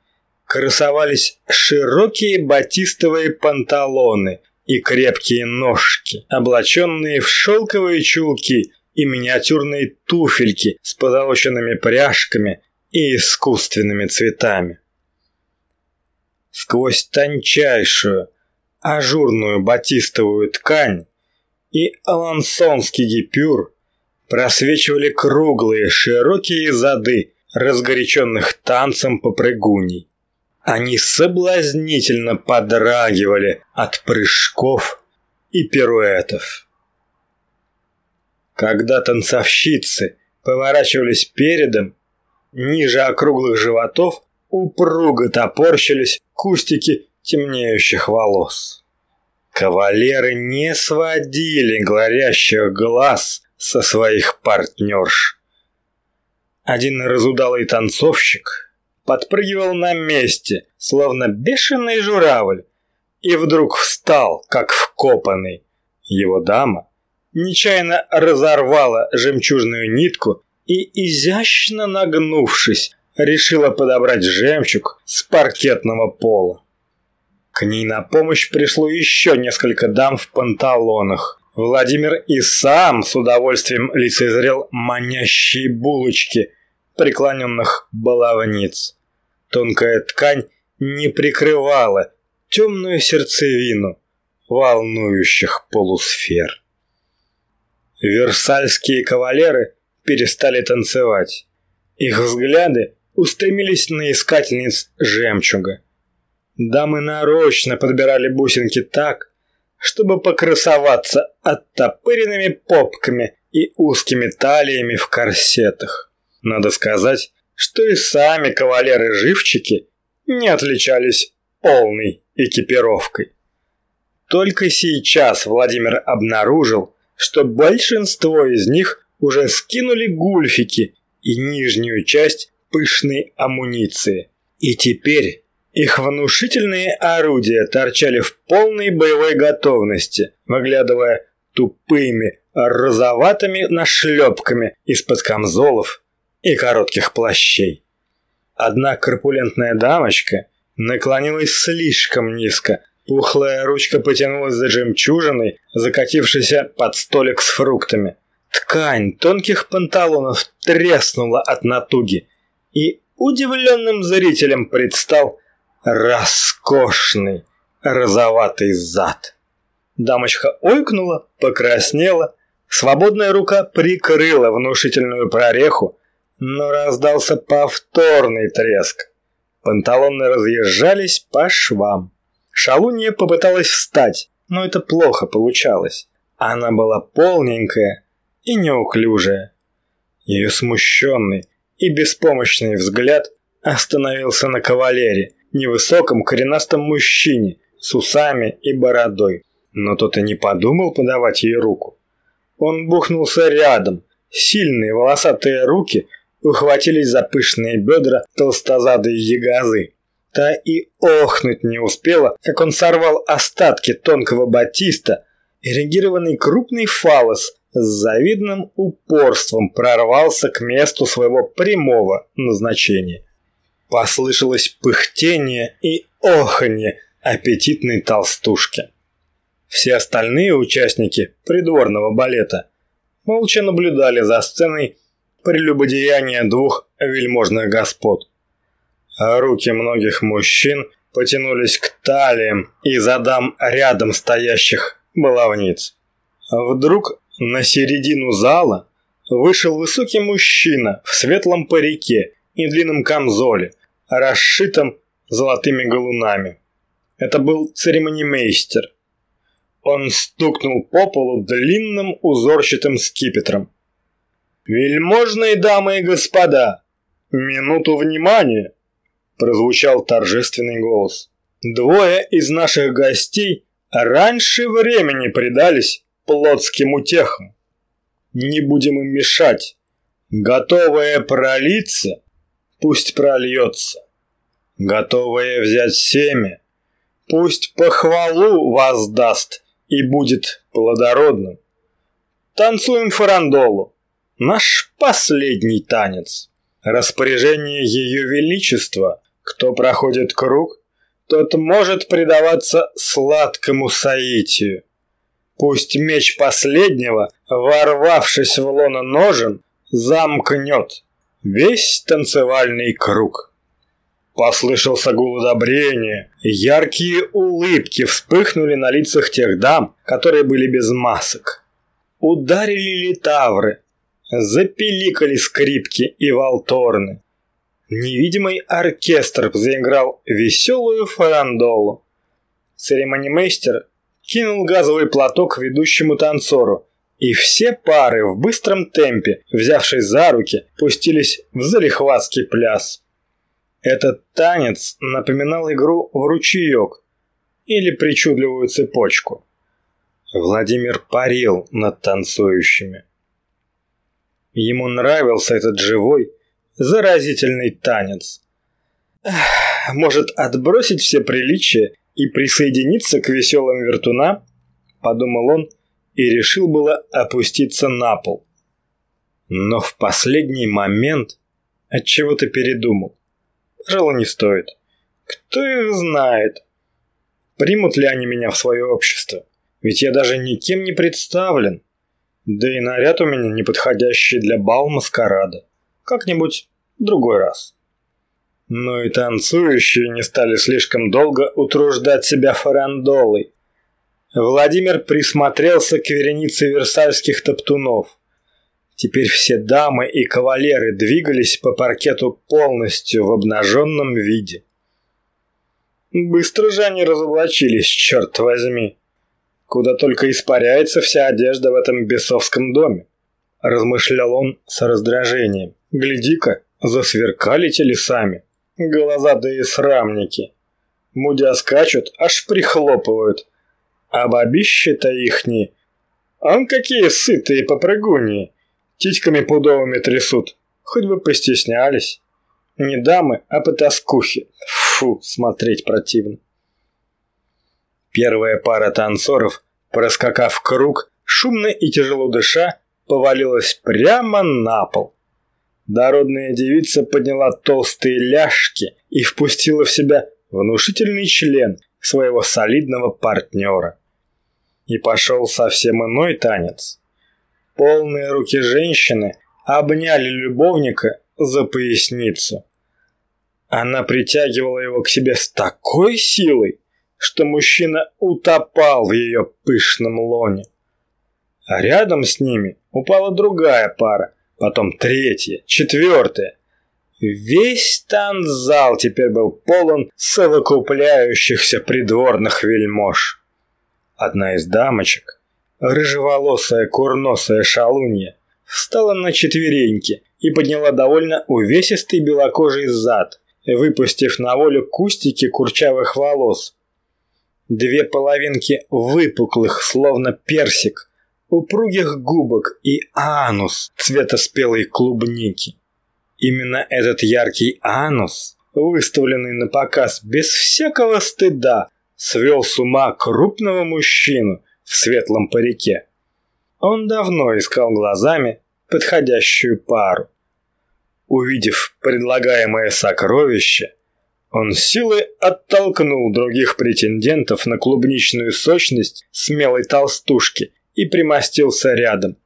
красовались широкие батистовые панталоны и крепкие ножки, облаченные в шелковые чулки и миниатюрные туфельки с позолоченными пряжками и искусственными цветами. Сквозь тончайшую, ажурную батистовую ткань и алансонский гипюр просвечивали круглые широкие зады разгоряченных танцем попрыгуней. Они соблазнительно подрагивали от прыжков и пируэтов. Когда танцовщицы поворачивались передом, ниже округлых животов упруго топорщились кустики темнеющих волос. Кавалеры не сводили горящих глаз со своих партнерш. Один разудалый танцовщик подпрыгивал на месте, словно бешеный журавль, и вдруг встал, как вкопанный. Его дама нечаянно разорвала жемчужную нитку и, изящно нагнувшись, решила подобрать жемчуг с паркетного пола. К ней на помощь пришло еще несколько дам в панталонах. Владимир и сам с удовольствием лицезрел манящие булочки преклоненных баловниц. Тонкая ткань не прикрывала темную сердцевину волнующих полусфер. Версальские кавалеры перестали танцевать. Их взгляды устремились на искательниц жемчуга. Дамы нарочно подбирали бусинки так, чтобы покрасоваться оттопыренными попками и узкими талиями в корсетах. Надо сказать, что и сами кавалеры-живчики не отличались полной экипировкой. Только сейчас Владимир обнаружил, что большинство из них уже скинули гульфики и нижнюю часть пышной амуниции. И теперь их внушительные орудия торчали в полной боевой готовности, выглядывая тупыми, розоватыми нашлепками из-под камзолов и коротких плащей. Одна корпулентная дамочка наклонилась слишком низко, пухлая ручка потянулась за жемчужиной, закатившейся под столик с фруктами. Ткань тонких панталонов треснула от натуги, и удивленным зрителям предстал роскошный розоватый зад. Дамочка ойкнула, покраснела, свободная рука прикрыла внушительную прореху, но раздался повторный треск. Панталоны разъезжались по швам. Шалунья попыталась встать, но это плохо получалось. Она была полненькая и неуклюжая. Ее смущенный и беспомощный взгляд остановился на кавалере, невысоком коренастом мужчине с усами и бородой. Но тот и не подумал подавать ей руку. Он бухнулся рядом. Сильные волосатые руки ухватились за пышные бедра толстозадой ягозы. Та и охнуть не успела, как он сорвал остатки тонкого батиста, эрегированный крупный фалос с завидным упорством прорвался к месту своего прямого назначения. Послышалось пыхтение и оханье аппетитной толстушки. Все остальные участники придворного балета молча наблюдали за сценой прелюбодеяния двух вельможных господ. Руки многих мужчин потянулись к талиям и задам рядом стоящих баловниц. Вдруг на середину зала вышел высокий мужчина в светлом парике и длинном камзоле, расшитом золотыми галунами. Это был церемонимейстер. Он стукнул по полу длинным узорчатым скипетром. «Вельможные дамы и господа, минуту внимания!» прозвучал торжественный голос. Двое из наших гостей раньше времени предались плотским утехам. Не будем им мешать. Готовое пролиться пусть прольется. Готовое взять семя, пусть похвалу воздаст и будет плодородным. Танцуем фарандолу, наш последний танец. Распоряжение Ее Величества, кто проходит круг, тот может предаваться сладкому соитию. Пусть меч последнего, ворвавшись в лоно ножен, замкнет весь танцевальный круг. Послышался гул одобрения, яркие улыбки вспыхнули на лицах тех дам, которые были без масок. Ударили литавры, запеликали скрипки и валторны. Невидимый оркестр заиграл веселую фарандолу. Церемонимейстер кинул газовый платок ведущему танцору и все пары в быстром темпе, взявшись за руки, пустились в залихватский пляс. Этот танец напоминал игру в ручеек или причудливую цепочку. Владимир парил над танцующими. Ему нравился этот живой, заразительный танец. Может, отбросить все приличия и присоединиться к веселым вертунам? Подумал он и решил было опуститься на пол. Но в последний момент от чего то передумал. Пожалуй, не стоит. Кто их знает? Примут ли они меня в свое общество? Ведь я даже никем не представлен. Да и наряд у меня неподходящий для бал маскарада. Как-нибудь в другой раз. Но и танцующие не стали слишком долго утруждать себя фарандолой. Владимир присмотрелся к веренице версальских топтунов. Теперь все дамы и кавалеры двигались по паркету полностью в обнаженном виде. Быстро же они разоблачились, черт возьми. Куда только испаряется вся одежда в этом бесовском доме. Размышлял он с раздражением. Гляди-ка, засверкали телесами. Глаза-то срамники. Мудя скачут, аж прихлопывают – а бабищи-то ихни, он какие сытые попрыгуньи, титьками пудовыми трясут, хоть бы постеснялись. Не дамы, а потаскухи. Фу, смотреть противно. Первая пара танцоров, проскакав круг, шумно и тяжело дыша, повалилась прямо на пол. Дородная девица подняла толстые ляжки и впустила в себя внушительный член своего солидного партнера и пошел совсем иной танец. Полные руки женщины обняли любовника за поясницу. Она притягивала его к себе с такой силой, что мужчина утопал в ее пышном лоне. А рядом с ними упала другая пара, потом третья, четвертая. Весь танцзал теперь был полон совокупляющихся придворных вельмож. Одна из дамочек, рыжеволосая курносая шалунья, встала на четвереньки и подняла довольно увесистый белокожий зад, выпустив на волю кустики курчавых волос. Две половинки выпуклых, словно персик, упругих губок и анус цвета спелой клубники. Именно этот яркий анус, выставленный на показ без всякого стыда, свел с ума крупного мужчину в светлом парике. Он давно искал глазами подходящую пару. Увидев предлагаемое сокровище, он силой оттолкнул других претендентов на клубничную сочность смелой толстушки и примостился рядом.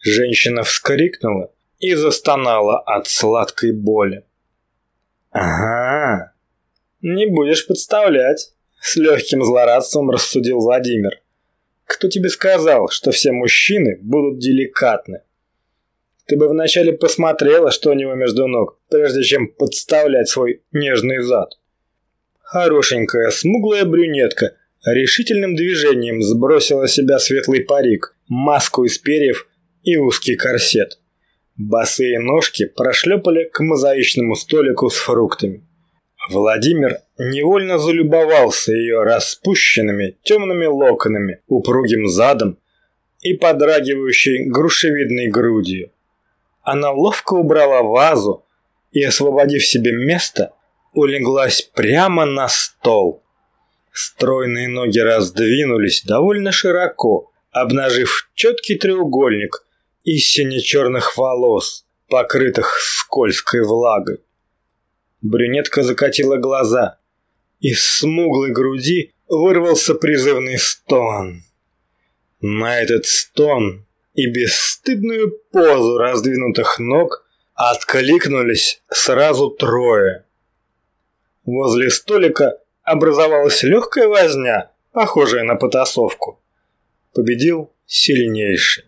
Женщина вскрикнула и застонала от сладкой боли. «Ага, не будешь подставлять», с легким злорадством рассудил Владимир. Кто тебе сказал, что все мужчины будут деликатны? Ты бы вначале посмотрела, что у него между ног, прежде чем подставлять свой нежный зад. Хорошенькая, смуглая брюнетка решительным движением сбросила себя светлый парик, маску из перьев и узкий корсет. Босые ножки прошлепали к мозаичному столику с фруктами. Владимир невольно залюбовался ее распущенными темными локонами, упругим задом и подрагивающей грушевидной грудью. Она ловко убрала вазу и, освободив себе место, улеглась прямо на стол. Стройные ноги раздвинулись довольно широко, обнажив четкий треугольник из сине-черных волос, покрытых скользкой влагой. Брюнетка закатила глаза. Из смуглой груди вырвался призывный стон. На этот стон и бесстыдную позу раздвинутых ног откликнулись сразу трое. Возле столика образовалась легкая возня, похожая на потасовку. Победил сильнейший.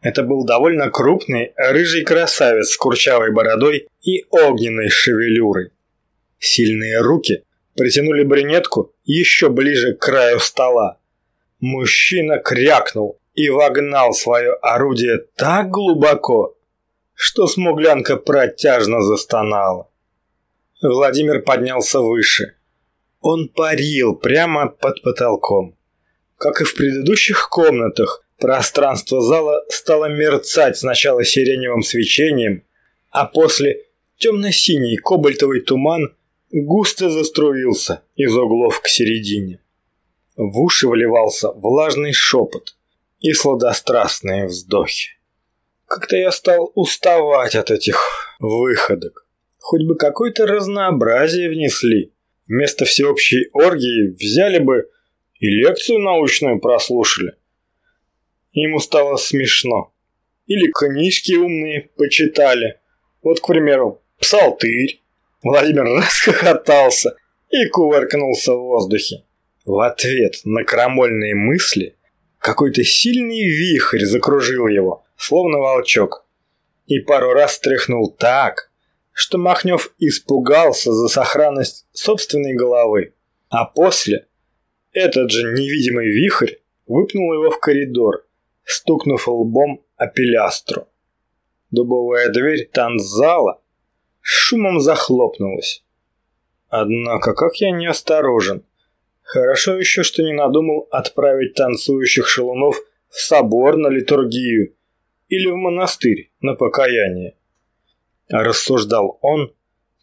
Это был довольно крупный, рыжий красавец с курчавой бородой и огненной шевелюрой. Сильные руки притянули брюнетку еще ближе к краю стола. Мужчина крякнул и вогнал свое орудие так глубоко, что смуглянка протяжно застонала. Владимир поднялся выше. Он парил прямо под потолком. Как и в предыдущих комнатах, пространство зала стало мерцать сначала сиреневым свечением, а после темно-синий кобальтовый туман густо заструился из углов к середине. В уши вливался влажный шепот и сладострастные вздохи. Как-то я стал уставать от этих выходок. Хоть бы какое-то разнообразие внесли. Вместо всеобщей оргии взяли бы и лекцию научную прослушали. Ему стало смешно. Или книжки умные почитали. Вот, к примеру, «Псалтырь». Владимир расхохотался и кувыркнулся в воздухе. В ответ на крамольные мысли какой-то сильный вихрь закружил его, словно волчок, и пару раз тряхнул так, что Махнев испугался за сохранность собственной головы. А после этот же невидимый вихрь выпнул его в коридор, стукнув лбом о пилястру. Дубовая дверь танцзала шумом захлопнулась. Однако, как я неосторожен. Хорошо еще, что не надумал отправить танцующих шалунов в собор на литургию или в монастырь на покаяние. Рассуждал он,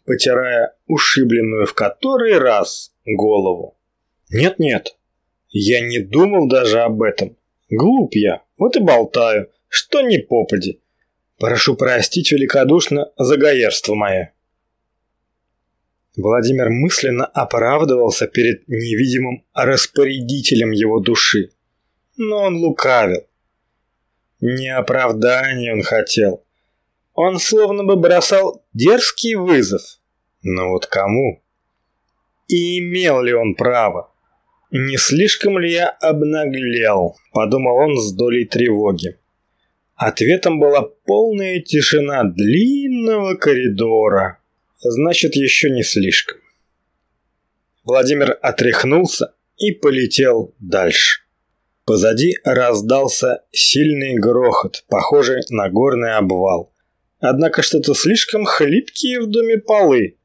потирая ушибленную в который раз голову. Нет-нет, я не думал даже об этом. Глуп я, вот и болтаю, что не попади. Прошу простить великодушно за гаерство мое. Владимир мысленно оправдывался перед невидимым распорядителем его души. Но он лукавил. Не оправдание он хотел. Он словно бы бросал дерзкий вызов. Но вот кому? И имел ли он право? Не слишком ли я обнаглел? Подумал он с долей тревоги. Ответом была полная тишина длинного коридора. Значит, еще не слишком. Владимир отряхнулся и полетел дальше. Позади раздался сильный грохот, похожий на горный обвал. Однако что-то слишком хлипкие в доме полы.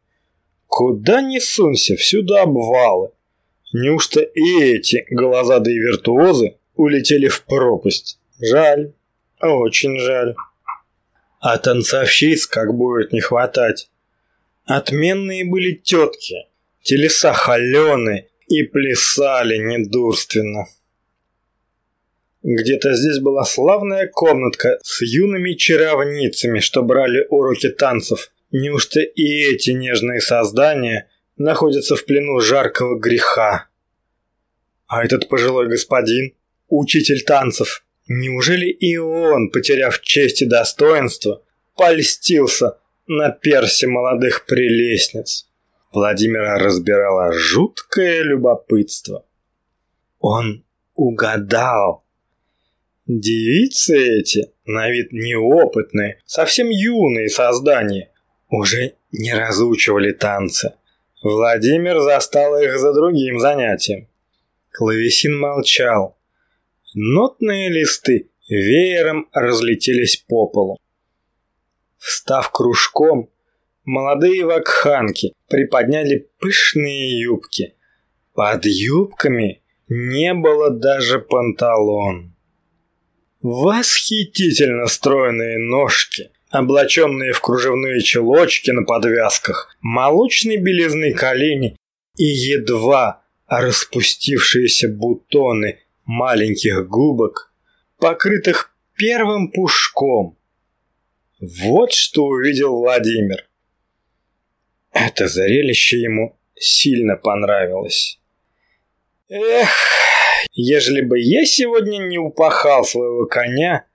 Куда ни сунься, всюду обвалы. Неужто и эти глазадые виртуозы улетели в пропасть? Жаль. Очень жаль. А танцовщиц как будет не хватать. Отменные были тетки, телеса холеные и плясали недурственно. Где-то здесь была славная комнатка с юными чаровницами, что брали уроки танцев. Неужто и эти нежные создания находятся в плену жаркого греха? А этот пожилой господин, учитель танцев, Неужели и он, потеряв честь и достоинство, польстился на персе молодых прелестниц? Владимира разбирало жуткое любопытство. Он угадал. Девицы эти, на вид неопытные, совсем юные создания, уже не разучивали танцы. Владимир застал их за другим занятием. Клавесин молчал, Нотные листы веером разлетелись по полу. Встав кружком, молодые вакханки приподняли пышные юбки. Под юбками не было даже панталон. Восхитительно стройные ножки, облаченные в кружевные чулочки на подвязках, молочные белизны колени и едва распустившиеся бутоны маленьких губок, покрытых первым пушком. Вот что увидел Владимир. Это зрелище ему сильно понравилось. Эх, ежели бы я сегодня не упахал своего коня,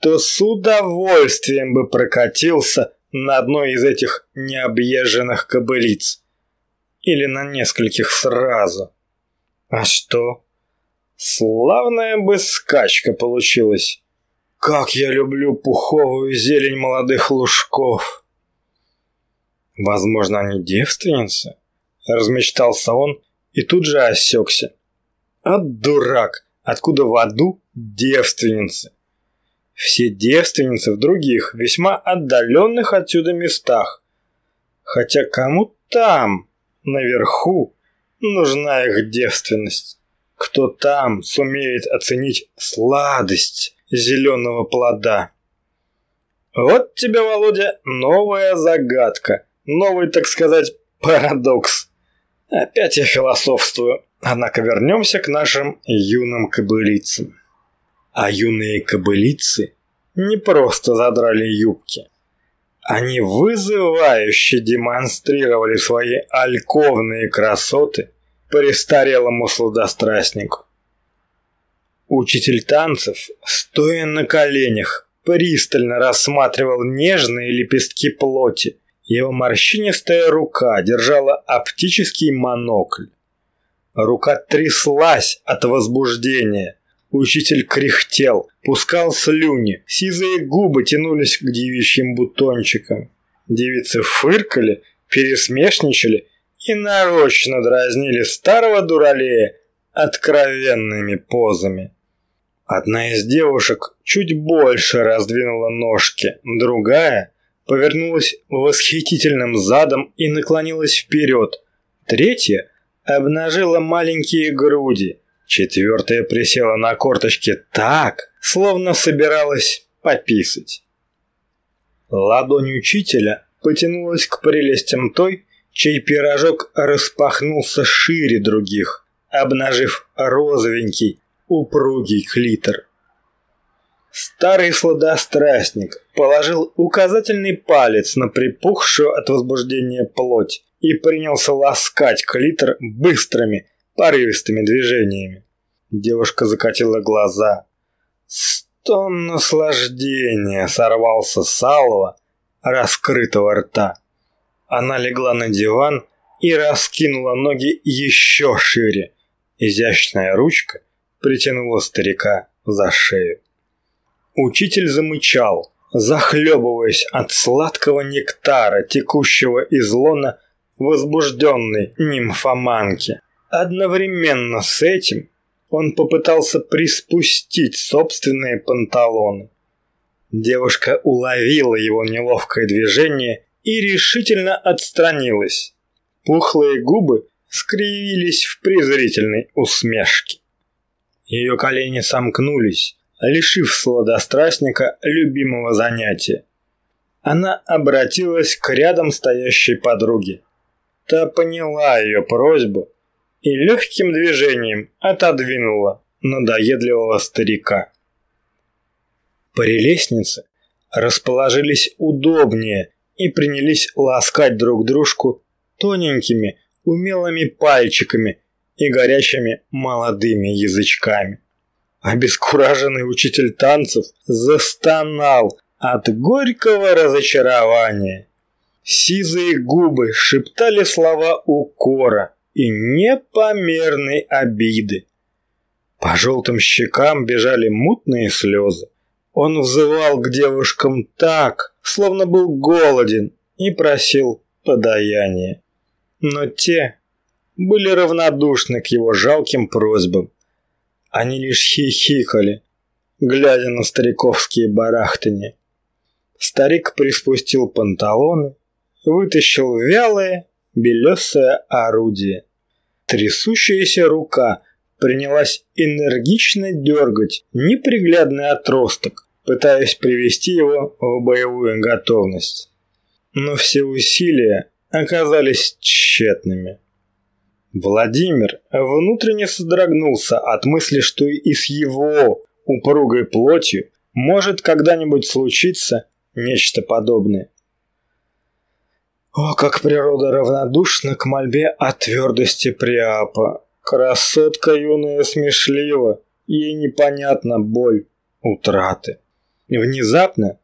то с удовольствием бы прокатился на одной из этих необъезженных кобылиц. Или на нескольких сразу. А что? Славная бы скачка получилась. Как я люблю пуховую зелень молодых лужков. Возможно, они девственницы? Размечтался он и тут же осекся. А дурак, откуда в аду девственницы. Все девственницы в других, весьма отдаленных отсюда местах. Хотя кому там, наверху, нужна их девственность? Кто там сумеет оценить сладость зеленого плода? Вот тебе, Володя, новая загадка, новый, так сказать, парадокс. Опять я философствую, однако вернемся к нашим юным кобылицам. А юные кобылицы не просто задрали юбки. Они вызывающе демонстрировали свои альковные красоты престарелому сладострастнику. Учитель танцев, стоя на коленях, пристально рассматривал нежные лепестки плоти. Его морщинистая рука держала оптический монокль. Рука тряслась от возбуждения. Учитель кряхтел, пускал слюни, сизые губы тянулись к девичьим бутончикам. Девицы фыркали, пересмешничали и нарочно дразнили старого дуралея откровенными позами. Одна из девушек чуть больше раздвинула ножки, другая повернулась восхитительным задом и наклонилась вперед, третья обнажила маленькие груди, четвертая присела на корточки так, словно собиралась пописать. Ладонь учителя потянулась к прелестям той, чей пирожок распахнулся шире других, обнажив розовенький, упругий клитор. Старый сладострастник положил указательный палец на припухшую от возбуждения плоть и принялся ласкать клитор быстрыми, порывистыми движениями. Девушка закатила глаза. Стон наслаждения сорвался с алого, раскрытого рта. Она легла на диван и раскинула ноги еще шире. Изящная ручка притянула старика за шею. Учитель замычал, захлебываясь от сладкого нектара, текущего из лона возбужденной нимфоманки. Одновременно с этим он попытался приспустить собственные панталоны. Девушка уловила его неловкое движение и решительно отстранилась. Пухлые губы скривились в презрительной усмешке. Ее колени сомкнулись, лишив сладострастника любимого занятия. Она обратилась к рядом стоящей подруге. Та поняла ее просьбу и легким движением отодвинула надоедливого старика. Прелестницы расположились удобнее и принялись ласкать друг дружку тоненькими, умелыми пальчиками и горячими молодыми язычками. Обескураженный учитель танцев застонал от горького разочарования. Сизые губы шептали слова укора и непомерной обиды. По желтым щекам бежали мутные слезы. Он взывал к девушкам так, словно был голоден и просил подаяния. Но те были равнодушны к его жалким просьбам. Они лишь хихикали, глядя на стариковские барахтания. Старик приспустил панталоны, вытащил вялое, белесое орудие. Трясущаяся рука принялась энергично дергать неприглядный отросток, пытаясь привести его в боевую готовность. Но все усилия оказались тщетными. Владимир внутренне содрогнулся от мысли, что и с его упругой плотью может когда-нибудь случиться нечто подобное. О, как природа равнодушна к мольбе о твердости Приапа. Красотка юная смешлива, ей непонятна боль утраты. Внезапно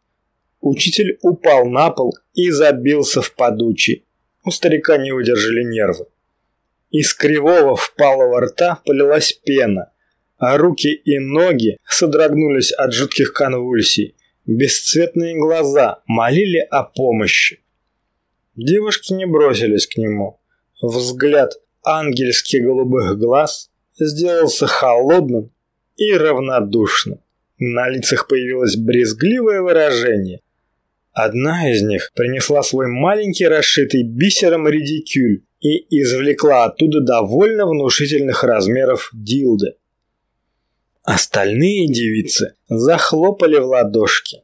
учитель упал на пол и забился в подучий. У старика не выдержали нервы. Из кривого впалого рта полилась пена, а руки и ноги содрогнулись от жутких конвульсий. Бесцветные глаза молили о помощи. Девушки не бросились к нему. Взгляд ангельски голубых глаз сделался холодным и равнодушным. На лицах появилось брезгливое выражение. Одна из них принесла свой маленький расшитый бисером редикюль и извлекла оттуда довольно внушительных размеров дилды. Остальные девицы захлопали в ладошки.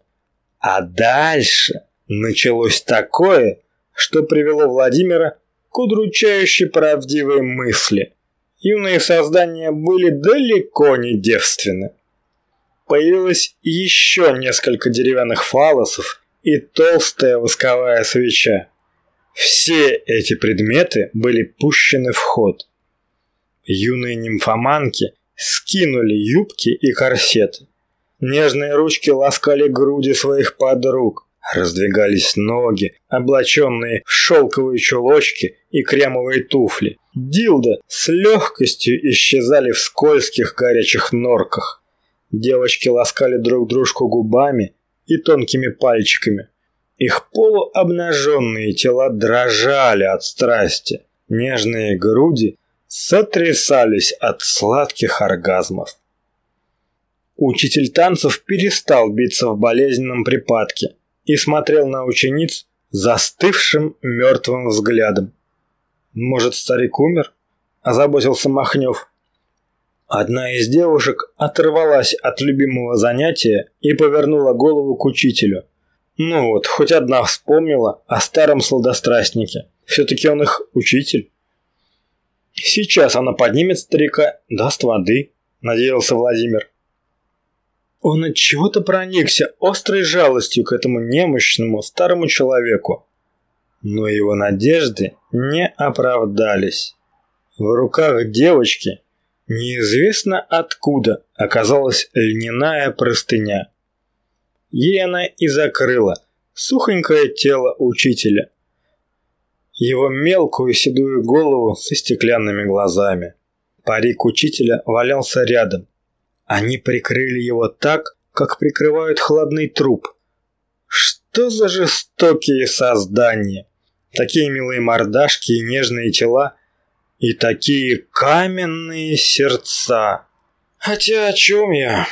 А дальше началось такое, что привело Владимира к удручающе правдивой мысли. Юные создания были далеко не девственны. Появилось еще несколько деревянных фалосов и толстая восковая свеча. Все эти предметы были пущены в ход. Юные нимфоманки скинули юбки и корсеты. Нежные ручки ласкали груди своих подруг. Раздвигались ноги, облаченные в шелковые чулочки и кремовые туфли. Дилда с легкостью исчезали в скользких горячих норках. Девочки ласкали друг дружку губами и тонкими пальчиками. Их полуобнаженные тела дрожали от страсти. Нежные груди сотрясались от сладких оргазмов. Учитель танцев перестал биться в болезненном припадке и смотрел на учениц застывшим мертвым взглядом. «Может, старик умер?» – озаботился Махнев. Одна из девушек оторвалась от любимого занятия и повернула голову к учителю. Ну вот, хоть одна вспомнила о старом сладострастнике. Все-таки он их учитель. Сейчас она поднимет старика, даст воды, надеялся Владимир. Он от чего-то проникся острой жалостью к этому немощному старому человеку. Но его надежды не оправдались. В руках девочки неизвестно откуда оказалась льняная простыня. Ей она и закрыла сухонькое тело учителя – его мелкую седую голову со стеклянными глазами. Парик учителя валялся рядом. Они прикрыли его так, как прикрывают хладный труп. Что за жестокие создания! Такие милые мордашки и нежные тела, и такие каменные сердца. Хотя о чем я?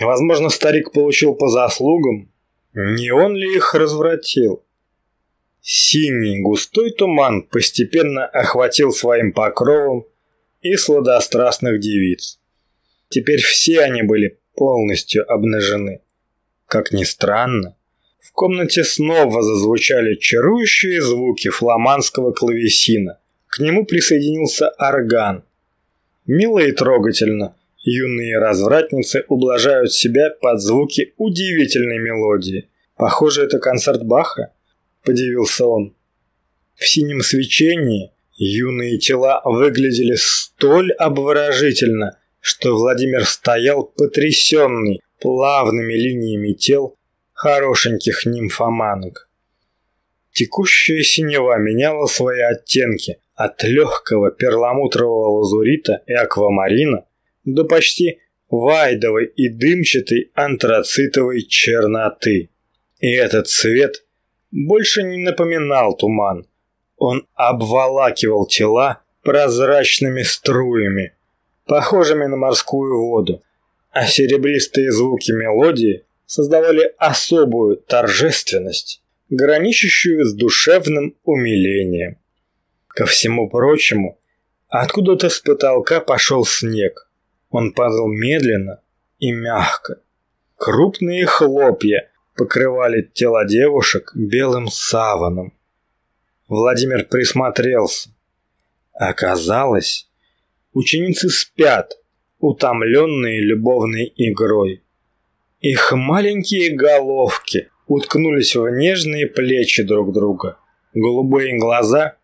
Возможно, старик получил по заслугам. Не он ли их развратил? Синий густой туман постепенно охватил своим покровом и сладострастных девиц. Теперь все они были полностью обнажены. Как ни странно, в комнате снова зазвучали чарующие звуки фламандского клавесина. К нему присоединился орган. Мило и трогательно юные развратницы ублажают себя под звуки удивительной мелодии. Похоже, это концерт Баха. – подивился он. В синем свечении юные тела выглядели столь обворожительно, что Владимир стоял потрясенный плавными линиями тел хорошеньких нимфоманок. Текущая синева меняла свои оттенки от легкого перламутрового лазурита и аквамарина до почти вайдовой и дымчатой антрацитовой черноты. И этот цвет больше не напоминал туман. Он обволакивал тела прозрачными струями, похожими на морскую воду, а серебристые звуки мелодии создавали особую торжественность, граничащую с душевным умилением. Ко всему прочему, откуда-то с потолка пошел снег. Он падал медленно и мягко. Крупные хлопья покрывали тела девушек белым саваном. Владимир присмотрелся. Оказалось, ученицы спят, утомленные любовной игрой. Их маленькие головки уткнулись в нежные плечи друг друга. Голубые глаза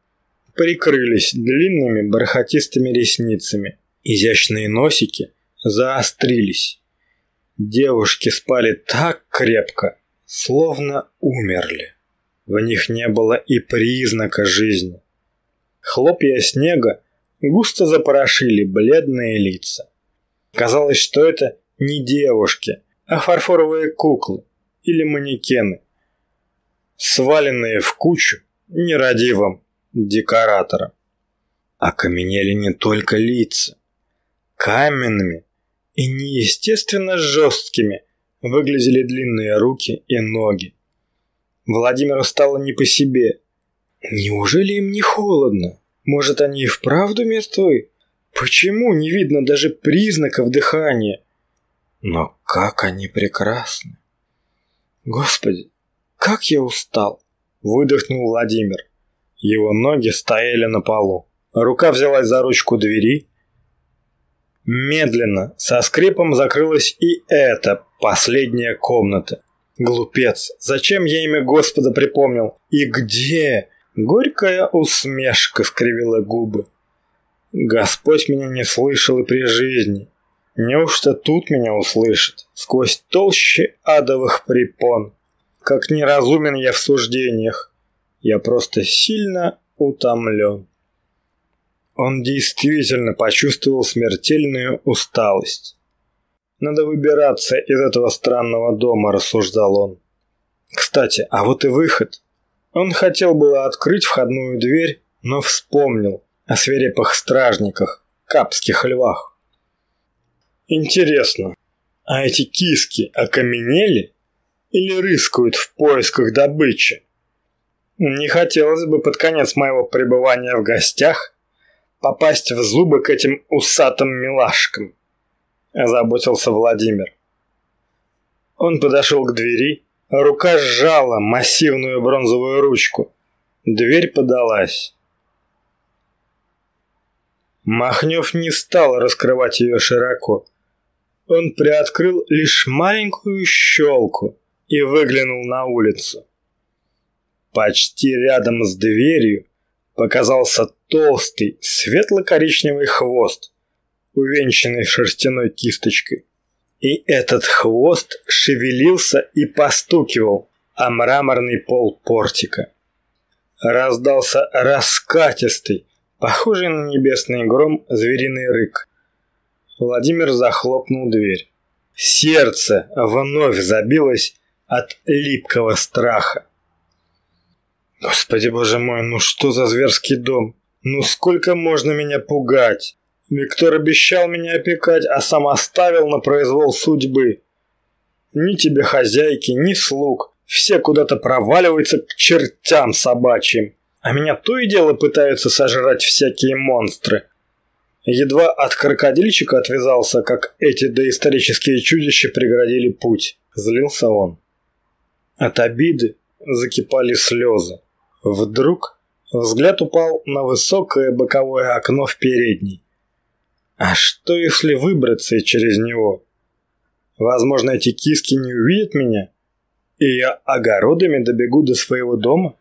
прикрылись длинными бархатистыми ресницами. Изящные носики заострились. Девушки спали так крепко, словно умерли. В них не было и признака жизни. Хлопья снега густо запорошили бледные лица. Казалось, что это не девушки, а фарфоровые куклы или манекены, сваленные в кучу нерадивым декоратором. Окаменели не только лица. Каменными и неестественно жесткими выглядели длинные руки и ноги. Владимиру стало не по себе. Неужели им не холодно? Может, они и вправду мертвы? Почему не видно даже признаков дыхания? Но как они прекрасны! Господи, как я устал! Выдохнул Владимир. Его ноги стояли на полу. Рука взялась за ручку двери. Медленно, со скрипом закрылась и эта последняя комната. Глупец, зачем я имя Господа припомнил? И где? Горькая усмешка скривила губы. Господь меня не слышал и при жизни. Неужто тут меня услышит, сквозь толщи адовых препон? Как неразумен я в суждениях. Я просто сильно утомлен. Он действительно почувствовал смертельную усталость. Надо выбираться из этого странного дома, рассуждал он. Кстати, а вот и выход. Он хотел было открыть входную дверь, но вспомнил о свирепых стражниках, капских львах. Интересно, а эти киски окаменели или рыскают в поисках добычи? Не хотелось бы под конец моего пребывания в гостях попасть в зубы к этим усатым милашкам озаботился Владимир. Он подошел к двери, рука сжала массивную бронзовую ручку. Дверь подалась. Махнев не стал раскрывать ее широко. Он приоткрыл лишь маленькую щелку и выглянул на улицу. Почти рядом с дверью показался толстый светло-коричневый хвост – увенчанный шерстяной кисточкой. И этот хвост шевелился и постукивал о мраморный пол портика. Раздался раскатистый, похожий на небесный гром, звериный рык. Владимир захлопнул дверь. Сердце вновь забилось от липкого страха. Господи боже мой, ну что за зверский дом? Ну сколько можно меня пугать? Виктор обещал меня опекать, а сам оставил на произвол судьбы. Ни тебе хозяйки, ни слуг. Все куда-то проваливаются к чертям собачьим. А меня то и дело пытаются сожрать всякие монстры. Едва от крокодильчика отвязался, как эти доисторические чудища преградили путь. Злился он. От обиды закипали слезы. Вдруг взгляд упал на высокое боковое окно в передней. А что если выбраться через него? Возможно, эти киски не увидят меня, и я огородами добегу до своего дома?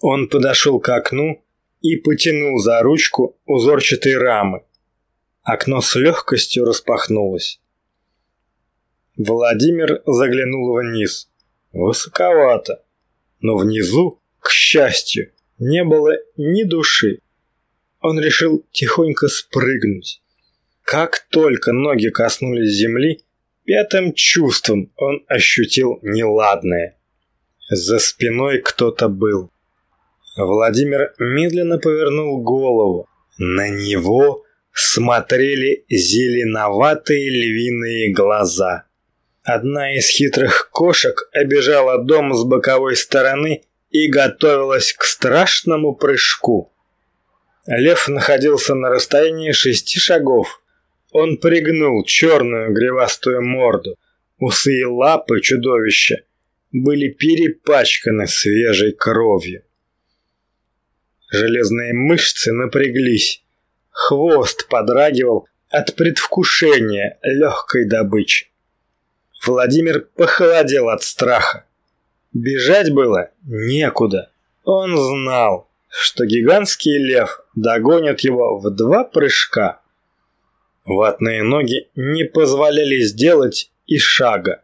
Он подошел к окну и потянул за ручку узорчатой рамы. Окно с легкостью распахнулось. Владимир заглянул вниз. Высоковато. Но внизу, к счастью, не было ни души он решил тихонько спрыгнуть. Как только ноги коснулись земли, пятым чувством он ощутил неладное. За спиной кто-то был. Владимир медленно повернул голову. На него смотрели зеленоватые львиные глаза. Одна из хитрых кошек обежала дом с боковой стороны и готовилась к страшному прыжку. Лев находился на расстоянии шести шагов. Он пригнул черную гривастую морду. Усы и лапы чудовища были перепачканы свежей кровью. Железные мышцы напряглись. Хвост подрагивал от предвкушения легкой добычи. Владимир похолодел от страха. Бежать было некуда. Он знал, что гигантский лев догонит его в два прыжка. Ватные ноги не позволяли сделать и шага.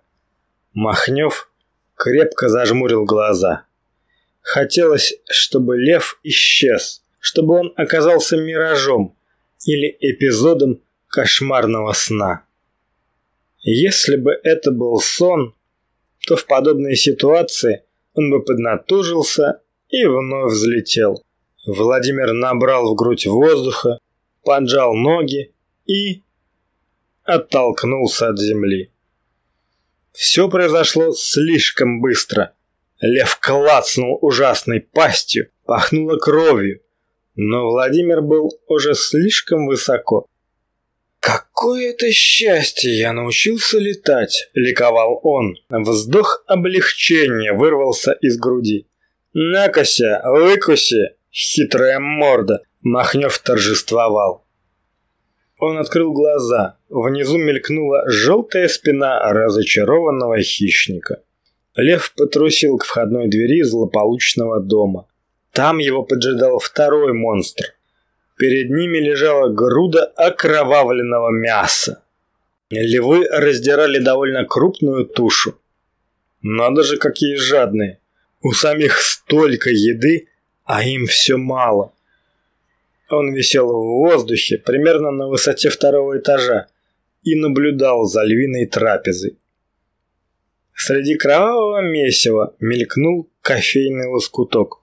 Махнев крепко зажмурил глаза. Хотелось, чтобы лев исчез, чтобы он оказался миражом или эпизодом кошмарного сна. Если бы это был сон, то в подобной ситуации он бы поднатужился и вновь взлетел. Владимир набрал в грудь воздуха, поджал ноги и... оттолкнулся от земли. Все произошло слишком быстро. Лев клацнул ужасной пастью, пахнуло кровью, но Владимир был уже слишком высоко. «Какое это счастье! Я научился летать!» – ликовал он. Вздох облегчения вырвался из груди. «Накося, выкуси!» – хитрая морда. Махнев торжествовал. Он открыл глаза. Внизу мелькнула желтая спина разочарованного хищника. Лев потрусил к входной двери злополучного дома. Там его поджидал второй монстр. Перед ними лежала груда окровавленного мяса. Львы раздирали довольно крупную тушу. Надо же, какие жадные. У самих столько еды, а им все мало. Он висел в воздухе, примерно на высоте второго этажа, и наблюдал за львиной трапезой. Среди кровавого месива мелькнул кофейный лоскуток.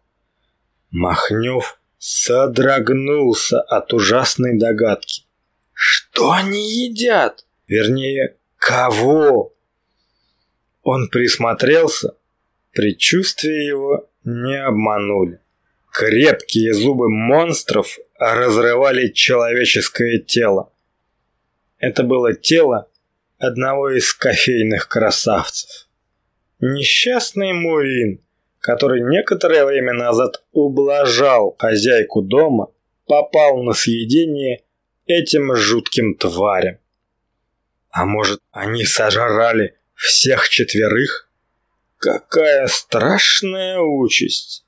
Махнев содрогнулся от ужасной догадки. Что они едят? Вернее, кого? Он присмотрелся, предчувствия его не обманули. Крепкие зубы монстров разрывали человеческое тело. Это было тело одного из кофейных красавцев. Несчастный Мурин, который некоторое время назад ублажал хозяйку дома, попал на съедение этим жутким тварям. А может, они сожрали всех четверых? Какая страшная участь!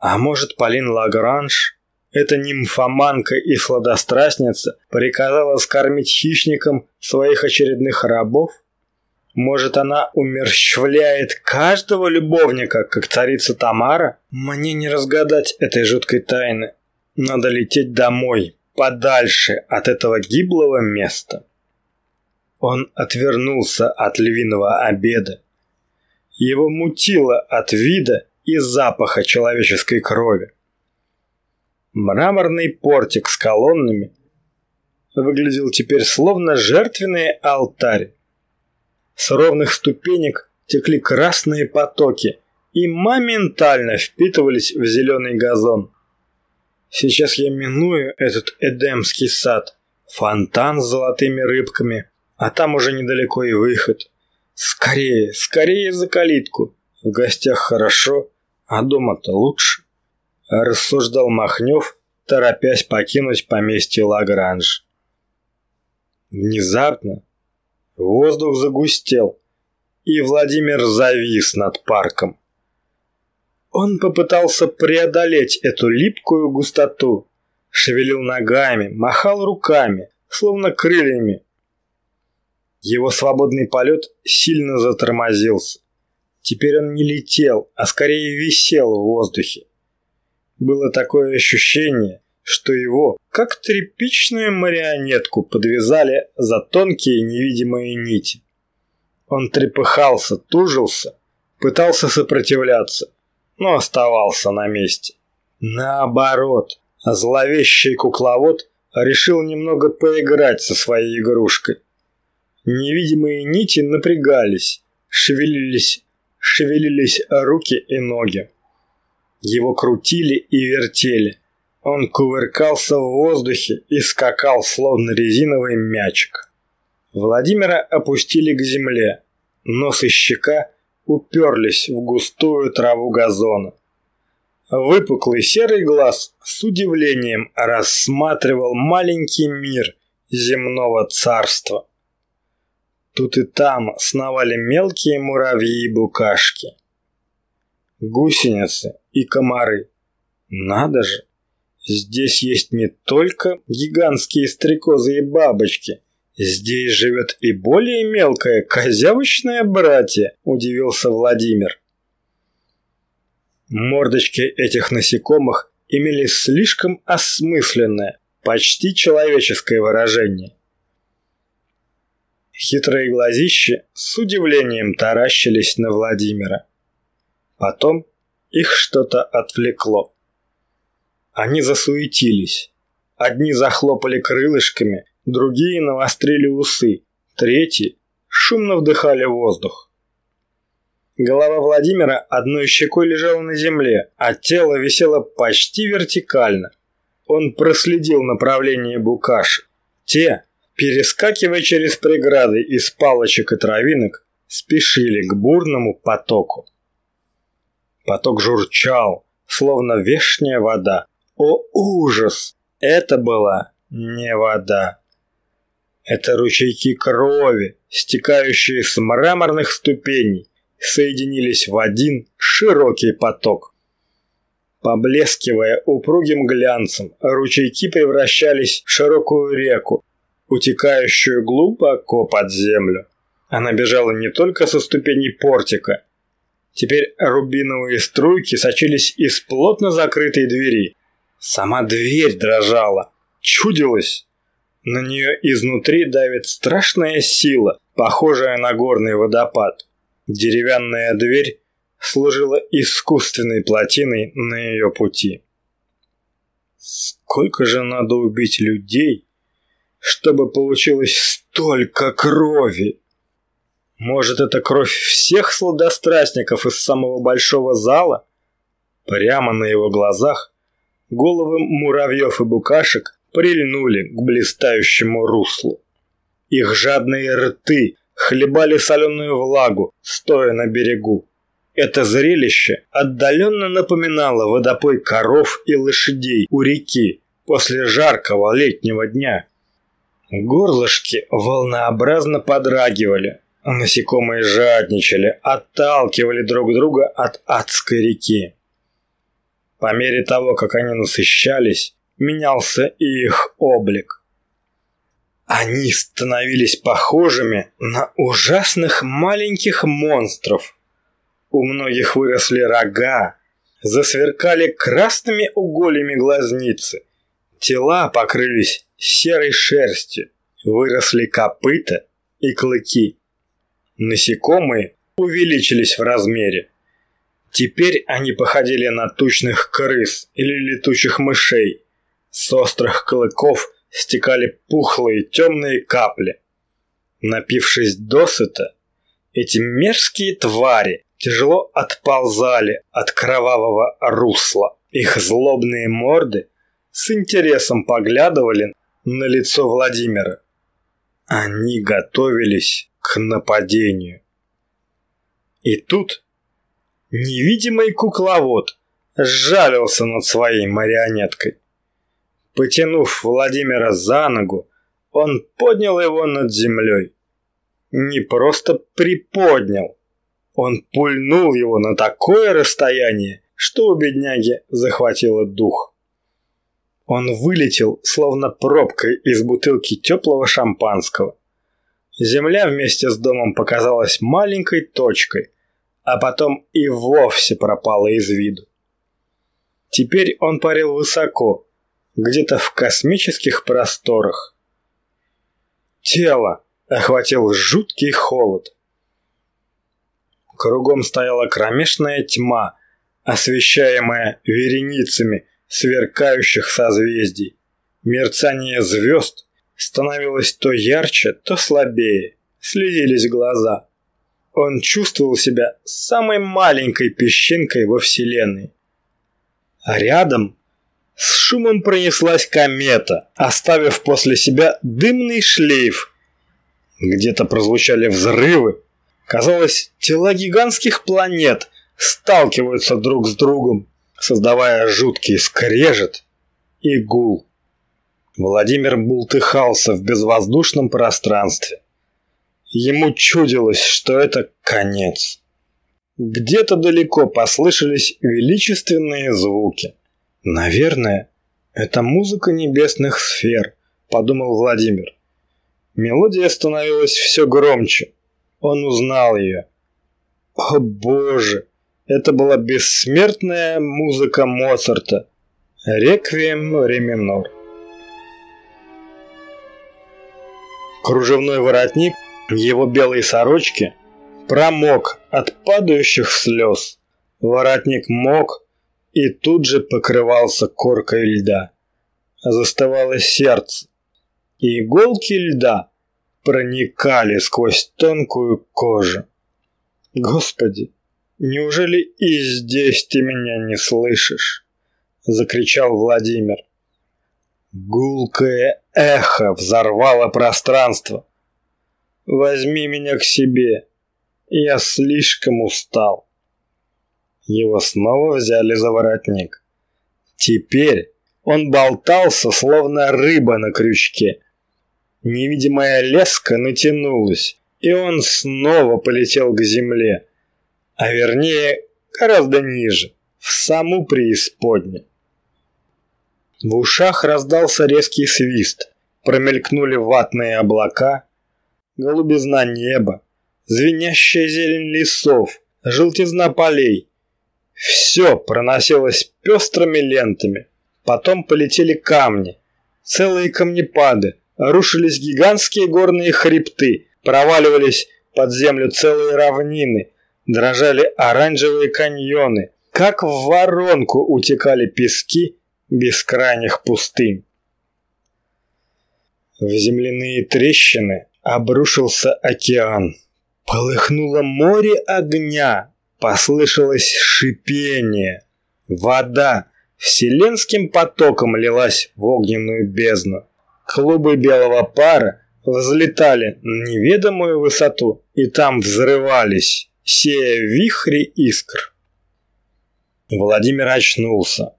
А может, Полин Лагранж эта нимфоманка и сладострастница приказала скормить хищникам своих очередных рабов? Может, она умерщвляет каждого любовника, как царица Тамара? Мне не разгадать этой жуткой тайны. Надо лететь домой, подальше от этого гиблого места. Он отвернулся от львиного обеда. Его мутило от вида и запаха человеческой крови. Мраморный портик с колоннами выглядел теперь словно жертвенный алтарь. С ровных ступенек текли красные потоки и моментально впитывались в зеленый газон. Сейчас я миную этот Эдемский сад, фонтан с золотыми рыбками, а там уже недалеко и выход. Скорее, скорее за калитку. В гостях хорошо, а дома-то лучше рассуждал Махнев, торопясь покинуть поместье Лагранж. Внезапно воздух загустел, и Владимир завис над парком. Он попытался преодолеть эту липкую густоту, шевелил ногами, махал руками, словно крыльями. Его свободный полет сильно затормозился. Теперь он не летел, а скорее висел в воздухе. Было такое ощущение, что его, как тряпичную марионетку, подвязали за тонкие невидимые нити. Он трепыхался, тужился, пытался сопротивляться, но оставался на месте. Наоборот, зловещий кукловод решил немного поиграть со своей игрушкой. Невидимые нити напрягались, шевелились, шевелились руки и ноги. Его крутили и вертели. Он кувыркался в воздухе и скакал, словно резиновый мячик. Владимира опустили к земле. Нос и щека уперлись в густую траву газона. Выпуклый серый глаз с удивлением рассматривал маленький мир земного царства. Тут и там сновали мелкие муравьи и букашки гусеницы и комары. Надо же! Здесь есть не только гигантские стрекозы и бабочки. Здесь живет и более мелкое козявочное братье, удивился Владимир. Мордочки этих насекомых имели слишком осмысленное, почти человеческое выражение. Хитрые глазища с удивлением таращились на Владимира. Потом их что-то отвлекло. Они засуетились. Одни захлопали крылышками, другие навострили усы, третьи шумно вдыхали воздух. Голова Владимира одной щекой лежала на земле, а тело висело почти вертикально. Он проследил направление букаши. Те, перескакивая через преграды из палочек и травинок, спешили к бурному потоку. Поток журчал, словно вешняя вода. О ужас! Это была не вода. Это ручейки крови, стекающие с мраморных ступеней, соединились в один широкий поток. Поблескивая упругим глянцем, ручейки превращались в широкую реку, утекающую глубоко под землю. Она бежала не только со ступеней портика. Теперь рубиновые струйки сочились из плотно закрытой двери. Сама дверь дрожала. Чудилось. На нее изнутри давит страшная сила, похожая на горный водопад. Деревянная дверь служила искусственной плотиной на ее пути. Сколько же надо убить людей, чтобы получилось столько крови? Может, это кровь всех сладострастников из самого большого зала? Прямо на его глазах головы муравьев и букашек прильнули к блистающему руслу. Их жадные рты хлебали соленую влагу, стоя на берегу. Это зрелище отдаленно напоминало водопой коров и лошадей у реки после жаркого летнего дня. Горлышки волнообразно подрагивали, насекомые жадничали, отталкивали друг друга от адской реки. По мере того, как они насыщались, менялся и их облик. Они становились похожими на ужасных маленьких монстров. У многих выросли рога, засверкали красными угольями глазницы, тела покрылись серой шерстью, выросли копыта и клыки. Насекомые увеличились в размере. Теперь они походили на тучных крыс или летучих мышей. С острых клыков стекали пухлые темные капли. Напившись досыта, эти мерзкие твари тяжело отползали от кровавого русла. Их злобные морды с интересом поглядывали на лицо Владимира. Они готовились к нападению. И тут невидимый кукловод сжалился над своей марионеткой. Потянув Владимира за ногу, он поднял его над землей. Не просто приподнял, он пульнул его на такое расстояние, что у бедняги захватило дух. Он вылетел, словно пробкой из бутылки теплого шампанского. Земля вместе с домом показалась маленькой точкой, а потом и вовсе пропала из виду. Теперь он парил высоко, где-то в космических просторах. Тело охватил жуткий холод. Кругом стояла кромешная тьма, освещаемая вереницами сверкающих созвездий. Мерцание звезд становилось то ярче, то слабее, слезились глаза. Он чувствовал себя самой маленькой песчинкой во Вселенной. А рядом с шумом пронеслась комета, оставив после себя дымный шлейф. Где-то прозвучали взрывы. Казалось, тела гигантских планет сталкиваются друг с другом, создавая жуткий скрежет и гул. Владимир бултыхался в безвоздушном пространстве. Ему чудилось, что это конец. Где-то далеко послышались величественные звуки. «Наверное, это музыка небесных сфер», – подумал Владимир. Мелодия становилась все громче. Он узнал ее. О боже! Это была бессмертная музыка Моцарта. Реквием ре минор. Кружевной воротник его белой сорочки промок от падающих слез. Воротник мок, и тут же покрывался коркой льда. Застывало сердце. и иголки льда проникали сквозь тонкую кожу. Господи, неужели и здесь ты меня не слышишь? Закричал Владимир. Гулкое эхо взорвало пространство. Возьми меня к себе. Я слишком устал. Его снова взяли за воротник. Теперь он болтался, словно рыба на крючке. Невидимая леска натянулась, и он снова полетел к земле, а вернее гораздо ниже, в саму преисподнюю. В ушах раздался резкий свист, промелькнули ватные облака, голубизна неба, звенящая зелень лесов, желтизна полей. Все проносилось пестрыми лентами. Потом полетели камни, целые камнепады, рушились гигантские горные хребты, проваливались под землю целые равнины, дрожали оранжевые каньоны, как в воронку утекали пески бескрайних пустынь. В земляные трещины обрушился океан. Полыхнуло море огня, послышалось шипение. Вода вселенским потоком лилась в огненную бездну. Клубы белого пара взлетали на неведомую высоту и там взрывались, сея вихри искр. Владимир очнулся.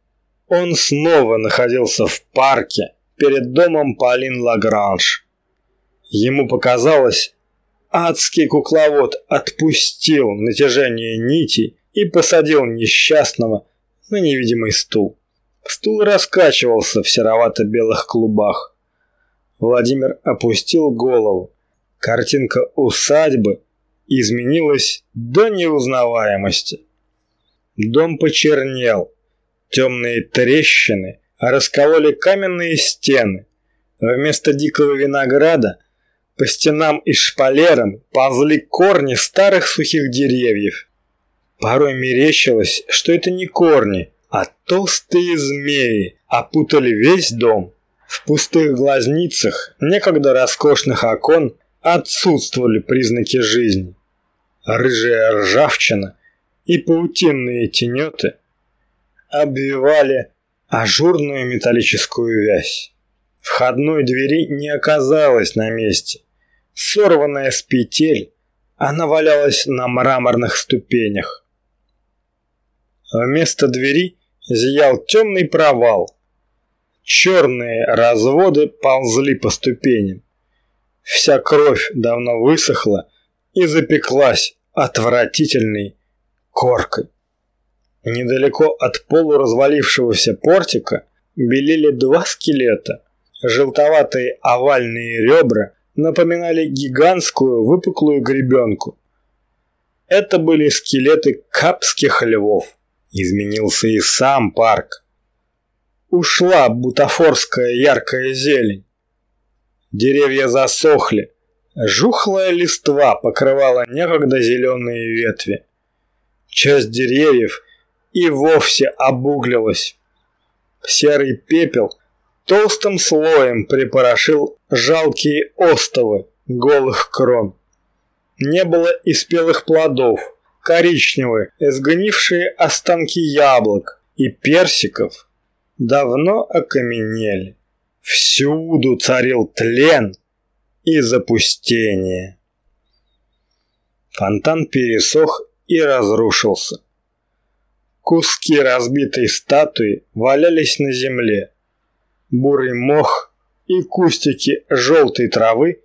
Он снова находился в парке перед домом Полин Лагранж. Ему показалось, адский кукловод отпустил натяжение нитей и посадил несчастного на невидимый стул. Стул раскачивался в серовато-белых клубах. Владимир опустил голову. Картинка усадьбы изменилась до неузнаваемости. Дом почернел, темные трещины раскололи каменные стены. Вместо дикого винограда по стенам и шпалерам ползли корни старых сухих деревьев. Порой мерещилось, что это не корни, а толстые змеи опутали весь дом. В пустых глазницах некогда роскошных окон отсутствовали признаки жизни. Рыжая ржавчина и паутинные тенеты обвивали ажурную металлическую вязь. Входной двери не оказалось на месте. Сорванная с петель, она валялась на мраморных ступенях. Вместо двери зиял темный провал. Черные разводы ползли по ступеням. Вся кровь давно высохла и запеклась отвратительной коркой. Недалеко от полуразвалившегося портика белели два скелета. Желтоватые овальные ребра напоминали гигантскую выпуклую гребенку. Это были скелеты капских львов. Изменился и сам парк. Ушла бутафорская яркая зелень. Деревья засохли. Жухлая листва покрывала некогда зеленые ветви. Часть деревьев и вовсе обуглилась. Серый пепел толстым слоем припорошил жалкие остовы голых крон. Не было и спелых плодов, коричневые, сгнившие останки яблок и персиков давно окаменели. Всюду царил тлен и запустение. Фонтан пересох и разрушился. Куски разбитой статуи валялись на земле. Бурый мох и кустики желтой травы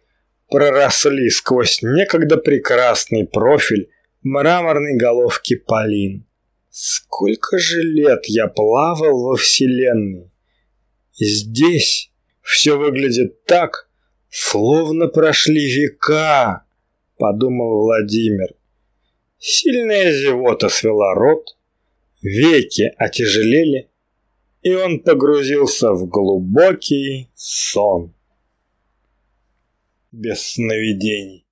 проросли сквозь некогда прекрасный профиль мраморной головки Полин. Сколько же лет я плавал во Вселенной. Здесь все выглядит так, словно прошли века, подумал Владимир. Сильная зевота свела рот, веки отяжелели, и он погрузился в глубокий сон. Без сновидений.